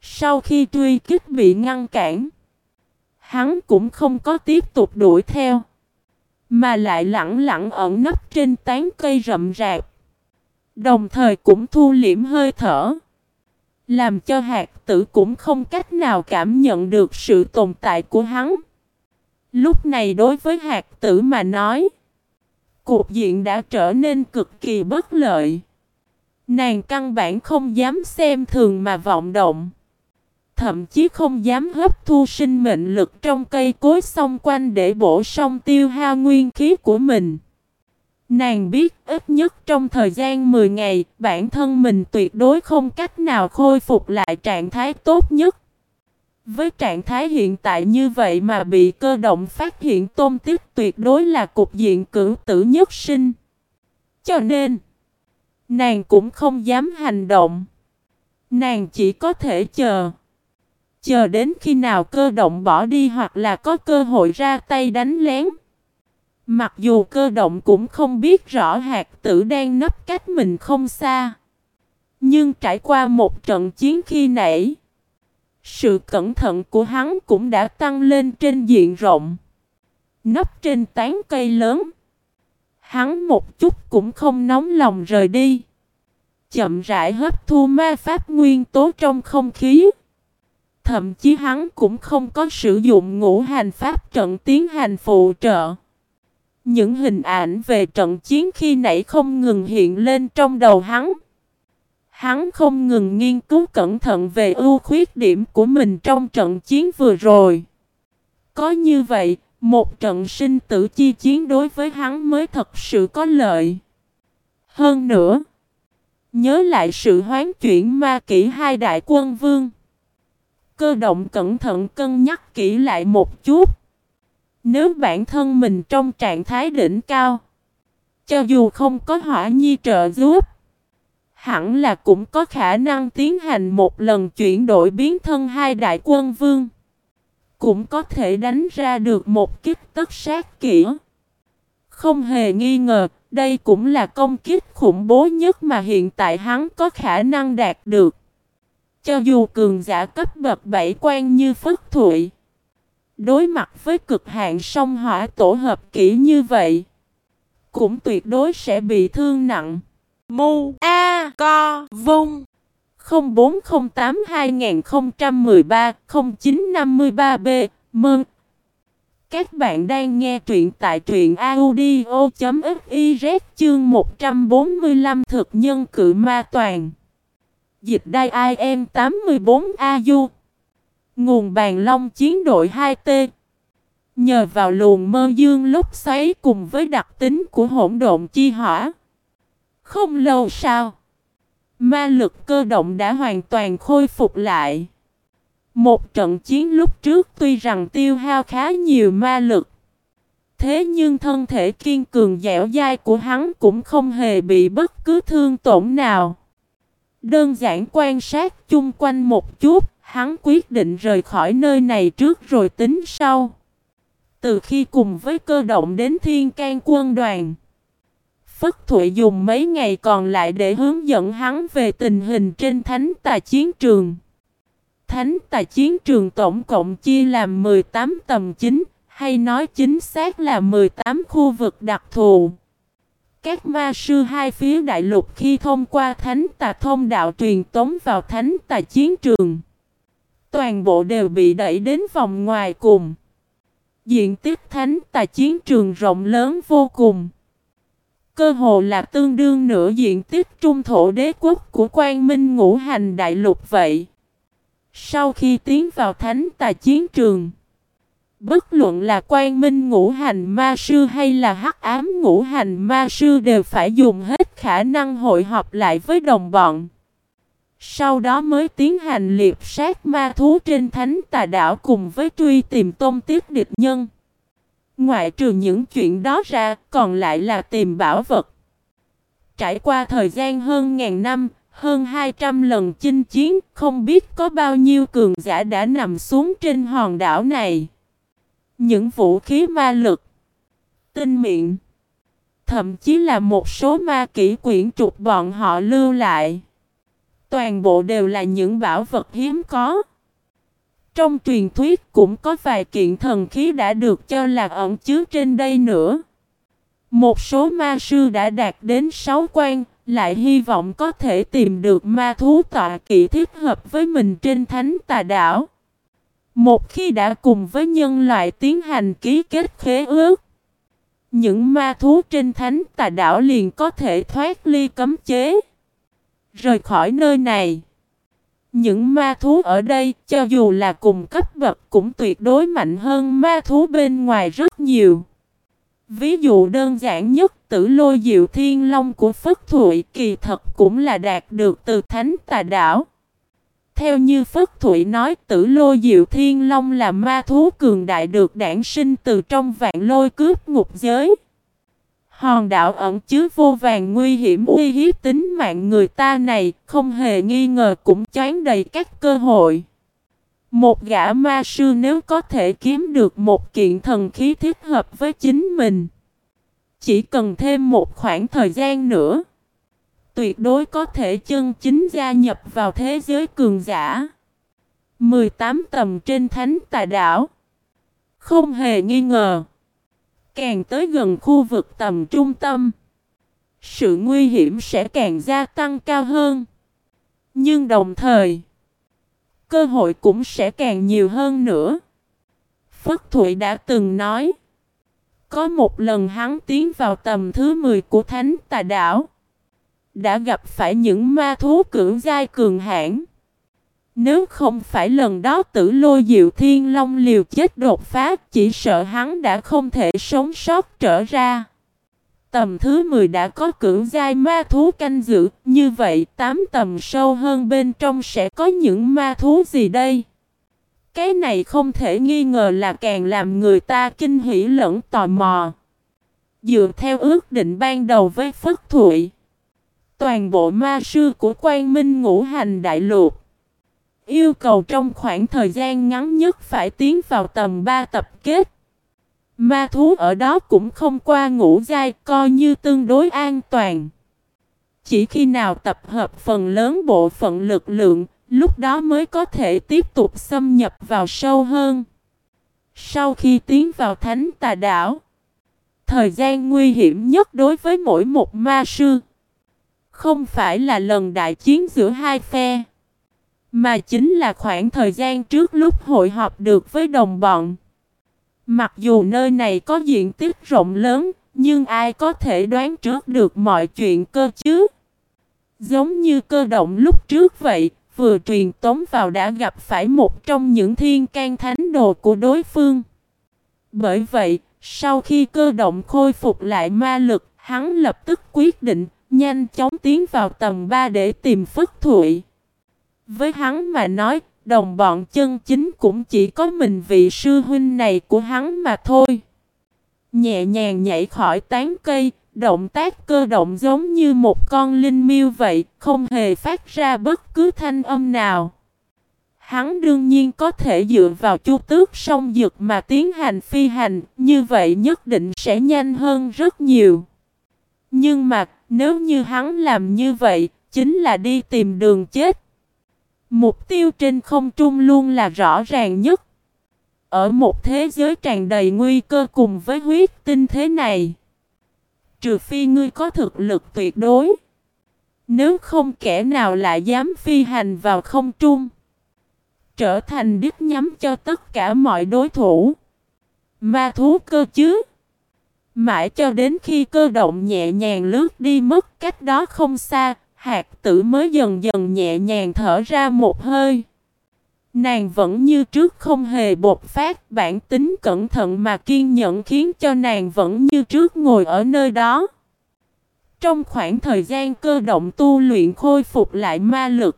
Sau khi truy kích bị ngăn cản, hắn cũng không có tiếp tục đuổi theo, mà lại lẳng lặng ẩn nấp trên tán cây rậm rạp. Đồng thời cũng thu liễm hơi thở, làm cho hạt tử cũng không cách nào cảm nhận được sự tồn tại của hắn. Lúc này đối với hạt tử mà nói, cuộc diện đã trở nên cực kỳ bất lợi. Nàng căn bản không dám xem thường mà vọng động thậm chí không dám hấp thu sinh mệnh lực trong cây cối xung quanh để bổ sung tiêu hao nguyên khí của mình. Nàng biết ít nhất trong thời gian 10 ngày, bản thân mình tuyệt đối không cách nào khôi phục lại trạng thái tốt nhất. Với trạng thái hiện tại như vậy mà bị cơ động phát hiện tôn tiếp tuyệt đối là cục diện cử tử nhất sinh. Cho nên, nàng cũng không dám hành động. Nàng chỉ có thể chờ. Chờ đến khi nào cơ động bỏ đi hoặc là có cơ hội ra tay đánh lén. Mặc dù cơ động cũng không biết rõ hạt tử đang nấp cách mình không xa. Nhưng trải qua một trận chiến khi nãy, sự cẩn thận của hắn cũng đã tăng lên trên diện rộng. Nấp trên tán cây lớn, hắn một chút cũng không nóng lòng rời đi. Chậm rãi hấp thu ma pháp nguyên tố trong không khí. Thậm chí hắn cũng không có sử dụng ngũ hành pháp trận tiến hành phụ trợ. Những hình ảnh về trận chiến khi nãy không ngừng hiện lên trong đầu hắn. Hắn không ngừng nghiên cứu cẩn thận về ưu khuyết điểm của mình trong trận chiến vừa rồi. Có như vậy, một trận sinh tử chi chiến đối với hắn mới thật sự có lợi. Hơn nữa, nhớ lại sự hoán chuyển ma kỹ hai đại quân vương. Cơ động cẩn thận cân nhắc kỹ lại một chút. Nếu bản thân mình trong trạng thái đỉnh cao, cho dù không có hỏa nhi trợ giúp, hẳn là cũng có khả năng tiến hành một lần chuyển đổi biến thân hai đại quân vương. Cũng có thể đánh ra được một kích tất sát kỹ. Không hề nghi ngờ, đây cũng là công kích khủng bố nhất mà hiện tại hắn có khả năng đạt được. Cho dù cường giả cấp bậc bảy quan như Phất Thụy, đối mặt với cực hạn sông hỏa tổ hợp kỹ như vậy, cũng tuyệt đối sẽ bị thương nặng. Mu A Co Vung 0408 2013 0953 B Mừng! Các bạn đang nghe truyện tại truyện audio.fiz chương 145 thực nhân cự ma toàn. Dịch đai IM 84AU Nguồn bàn long chiến đội 2T Nhờ vào luồng mơ dương lúc xoáy cùng với đặc tính của hỗn độn chi hỏa. Không lâu sau, Ma lực cơ động đã hoàn toàn khôi phục lại. Một trận chiến lúc trước tuy rằng tiêu hao khá nhiều ma lực, Thế nhưng thân thể kiên cường dẻo dai của hắn cũng không hề bị bất cứ thương tổn nào. Đơn giản quan sát chung quanh một chút, hắn quyết định rời khỏi nơi này trước rồi tính sau. Từ khi cùng với cơ động đến thiên can quân đoàn, Phất Thụy dùng mấy ngày còn lại để hướng dẫn hắn về tình hình trên thánh tà chiến trường. Thánh tà chiến trường tổng cộng chia làm 18 tầm chính, hay nói chính xác là 18 khu vực đặc thù. Các ma sư hai phía đại lục khi thông qua thánh tà thông đạo truyền tống vào thánh tà chiến trường. Toàn bộ đều bị đẩy đến vòng ngoài cùng. Diện tích thánh tà chiến trường rộng lớn vô cùng. Cơ hồ là tương đương nửa diện tích trung thổ đế quốc của quan minh ngũ hành đại lục vậy. Sau khi tiến vào thánh tà chiến trường. Bất luận là quan minh ngũ hành ma sư hay là hắc ám ngũ hành ma sư đều phải dùng hết khả năng hội họp lại với đồng bọn. Sau đó mới tiến hành liệp sát ma thú trên thánh tà đảo cùng với truy tìm tôn tiết địch nhân. Ngoại trừ những chuyện đó ra, còn lại là tìm bảo vật. Trải qua thời gian hơn ngàn năm, hơn 200 lần chinh chiến, không biết có bao nhiêu cường giả đã nằm xuống trên hòn đảo này. Những vũ khí ma lực, tinh miệng, thậm chí là một số ma kỹ quyển trục bọn họ lưu lại. Toàn bộ đều là những bảo vật hiếm có. Trong truyền thuyết cũng có vài kiện thần khí đã được cho là ẩn chứa trên đây nữa. Một số ma sư đã đạt đến sáu quan, lại hy vọng có thể tìm được ma thú tọa kỵ thích hợp với mình trên thánh tà đảo. Một khi đã cùng với nhân loại tiến hành ký kết khế ước, những ma thú trên thánh tà đảo liền có thể thoát ly cấm chế, rời khỏi nơi này. Những ma thú ở đây, cho dù là cùng cấp bậc cũng tuyệt đối mạnh hơn ma thú bên ngoài rất nhiều. Ví dụ đơn giản nhất, tử lôi diệu thiên long của Phất Thụy kỳ thật cũng là đạt được từ thánh tà đảo. Theo như Phất Thụy nói, tử lôi diệu thiên long là ma thú cường đại được đản sinh từ trong vạn lôi cướp ngục giới. Hòn đảo ẩn chứa vô vàng nguy hiểm uy hiếp tính mạng người ta này, không hề nghi ngờ cũng chán đầy các cơ hội. Một gã ma sư nếu có thể kiếm được một kiện thần khí thích hợp với chính mình, chỉ cần thêm một khoảng thời gian nữa, tuyệt đối có thể chân chính gia nhập vào thế giới cường giả. 18 tầm trên thánh tà đảo. Không hề nghi ngờ. Càng tới gần khu vực tầm trung tâm, sự nguy hiểm sẽ càng gia tăng cao hơn. Nhưng đồng thời, cơ hội cũng sẽ càng nhiều hơn nữa. Phất Thụy đã từng nói, có một lần hắn tiến vào tầm thứ 10 của Thánh Tà Đảo, đã gặp phải những ma thú cưỡng giai cường hãn. Nếu không phải lần đó tử lôi diệu thiên long liều chết đột phá, chỉ sợ hắn đã không thể sống sót trở ra. Tầm thứ 10 đã có cưỡng giai ma thú canh giữ, như vậy 8 tầm sâu hơn bên trong sẽ có những ma thú gì đây? Cái này không thể nghi ngờ là càng làm người ta kinh hỉ lẫn tò mò. Dựa theo ước định ban đầu với Phất Thụy, toàn bộ ma sư của quan Minh ngũ hành đại lục yêu cầu trong khoảng thời gian ngắn nhất phải tiến vào tầm 3 tập kết. Ma thú ở đó cũng không qua ngủ dai coi như tương đối an toàn. Chỉ khi nào tập hợp phần lớn bộ phận lực lượng, lúc đó mới có thể tiếp tục xâm nhập vào sâu hơn. Sau khi tiến vào thánh tà đảo, thời gian nguy hiểm nhất đối với mỗi một ma sư, không phải là lần đại chiến giữa hai phe, mà chính là khoảng thời gian trước lúc hội họp được với đồng bọn. Mặc dù nơi này có diện tích rộng lớn, nhưng ai có thể đoán trước được mọi chuyện cơ chứ? Giống như cơ động lúc trước vậy, vừa truyền tống vào đã gặp phải một trong những thiên can thánh đồ của đối phương. Bởi vậy, sau khi cơ động khôi phục lại ma lực, hắn lập tức quyết định, nhanh chóng tiến vào tầng 3 để tìm Phất Thụy. Với hắn mà nói, đồng bọn chân chính cũng chỉ có mình vị sư huynh này của hắn mà thôi. Nhẹ nhàng nhảy khỏi tán cây, động tác cơ động giống như một con linh miêu vậy, không hề phát ra bất cứ thanh âm nào. Hắn đương nhiên có thể dựa vào chu tước song dược mà tiến hành phi hành, như vậy nhất định sẽ nhanh hơn rất nhiều. Nhưng mà, nếu như hắn làm như vậy, chính là đi tìm đường chết. Mục tiêu trên không trung luôn là rõ ràng nhất. Ở một thế giới tràn đầy nguy cơ cùng với huyết tinh thế này. Trừ phi ngươi có thực lực tuyệt đối. Nếu không kẻ nào lại dám phi hành vào không trung. Trở thành đích nhắm cho tất cả mọi đối thủ. Ma thú cơ chứ. Mãi cho đến khi cơ động nhẹ nhàng lướt đi mất cách đó không xa, hạt tử mới dần dần nhẹ nhàng thở ra một hơi. Nàng vẫn như trước không hề bột phát bản tính cẩn thận mà kiên nhẫn khiến cho nàng vẫn như trước ngồi ở nơi đó. Trong khoảng thời gian cơ động tu luyện khôi phục lại ma lực,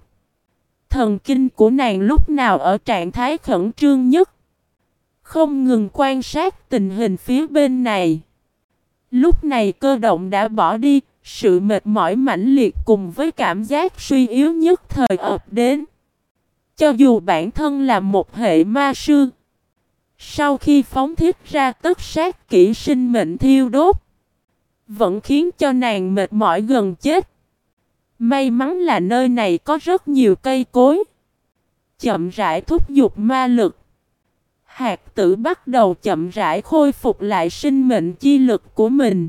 thần kinh của nàng lúc nào ở trạng thái khẩn trương nhất. Không ngừng quan sát tình hình phía bên này. Lúc này cơ động đã bỏ đi, sự mệt mỏi mãnh liệt cùng với cảm giác suy yếu nhất thời ập đến. Cho dù bản thân là một hệ ma sư, sau khi phóng thiết ra tất sát kỹ sinh mệnh thiêu đốt, vẫn khiến cho nàng mệt mỏi gần chết. May mắn là nơi này có rất nhiều cây cối. Chậm rãi thúc giục ma lực. Hạt tử bắt đầu chậm rãi khôi phục lại sinh mệnh chi lực của mình.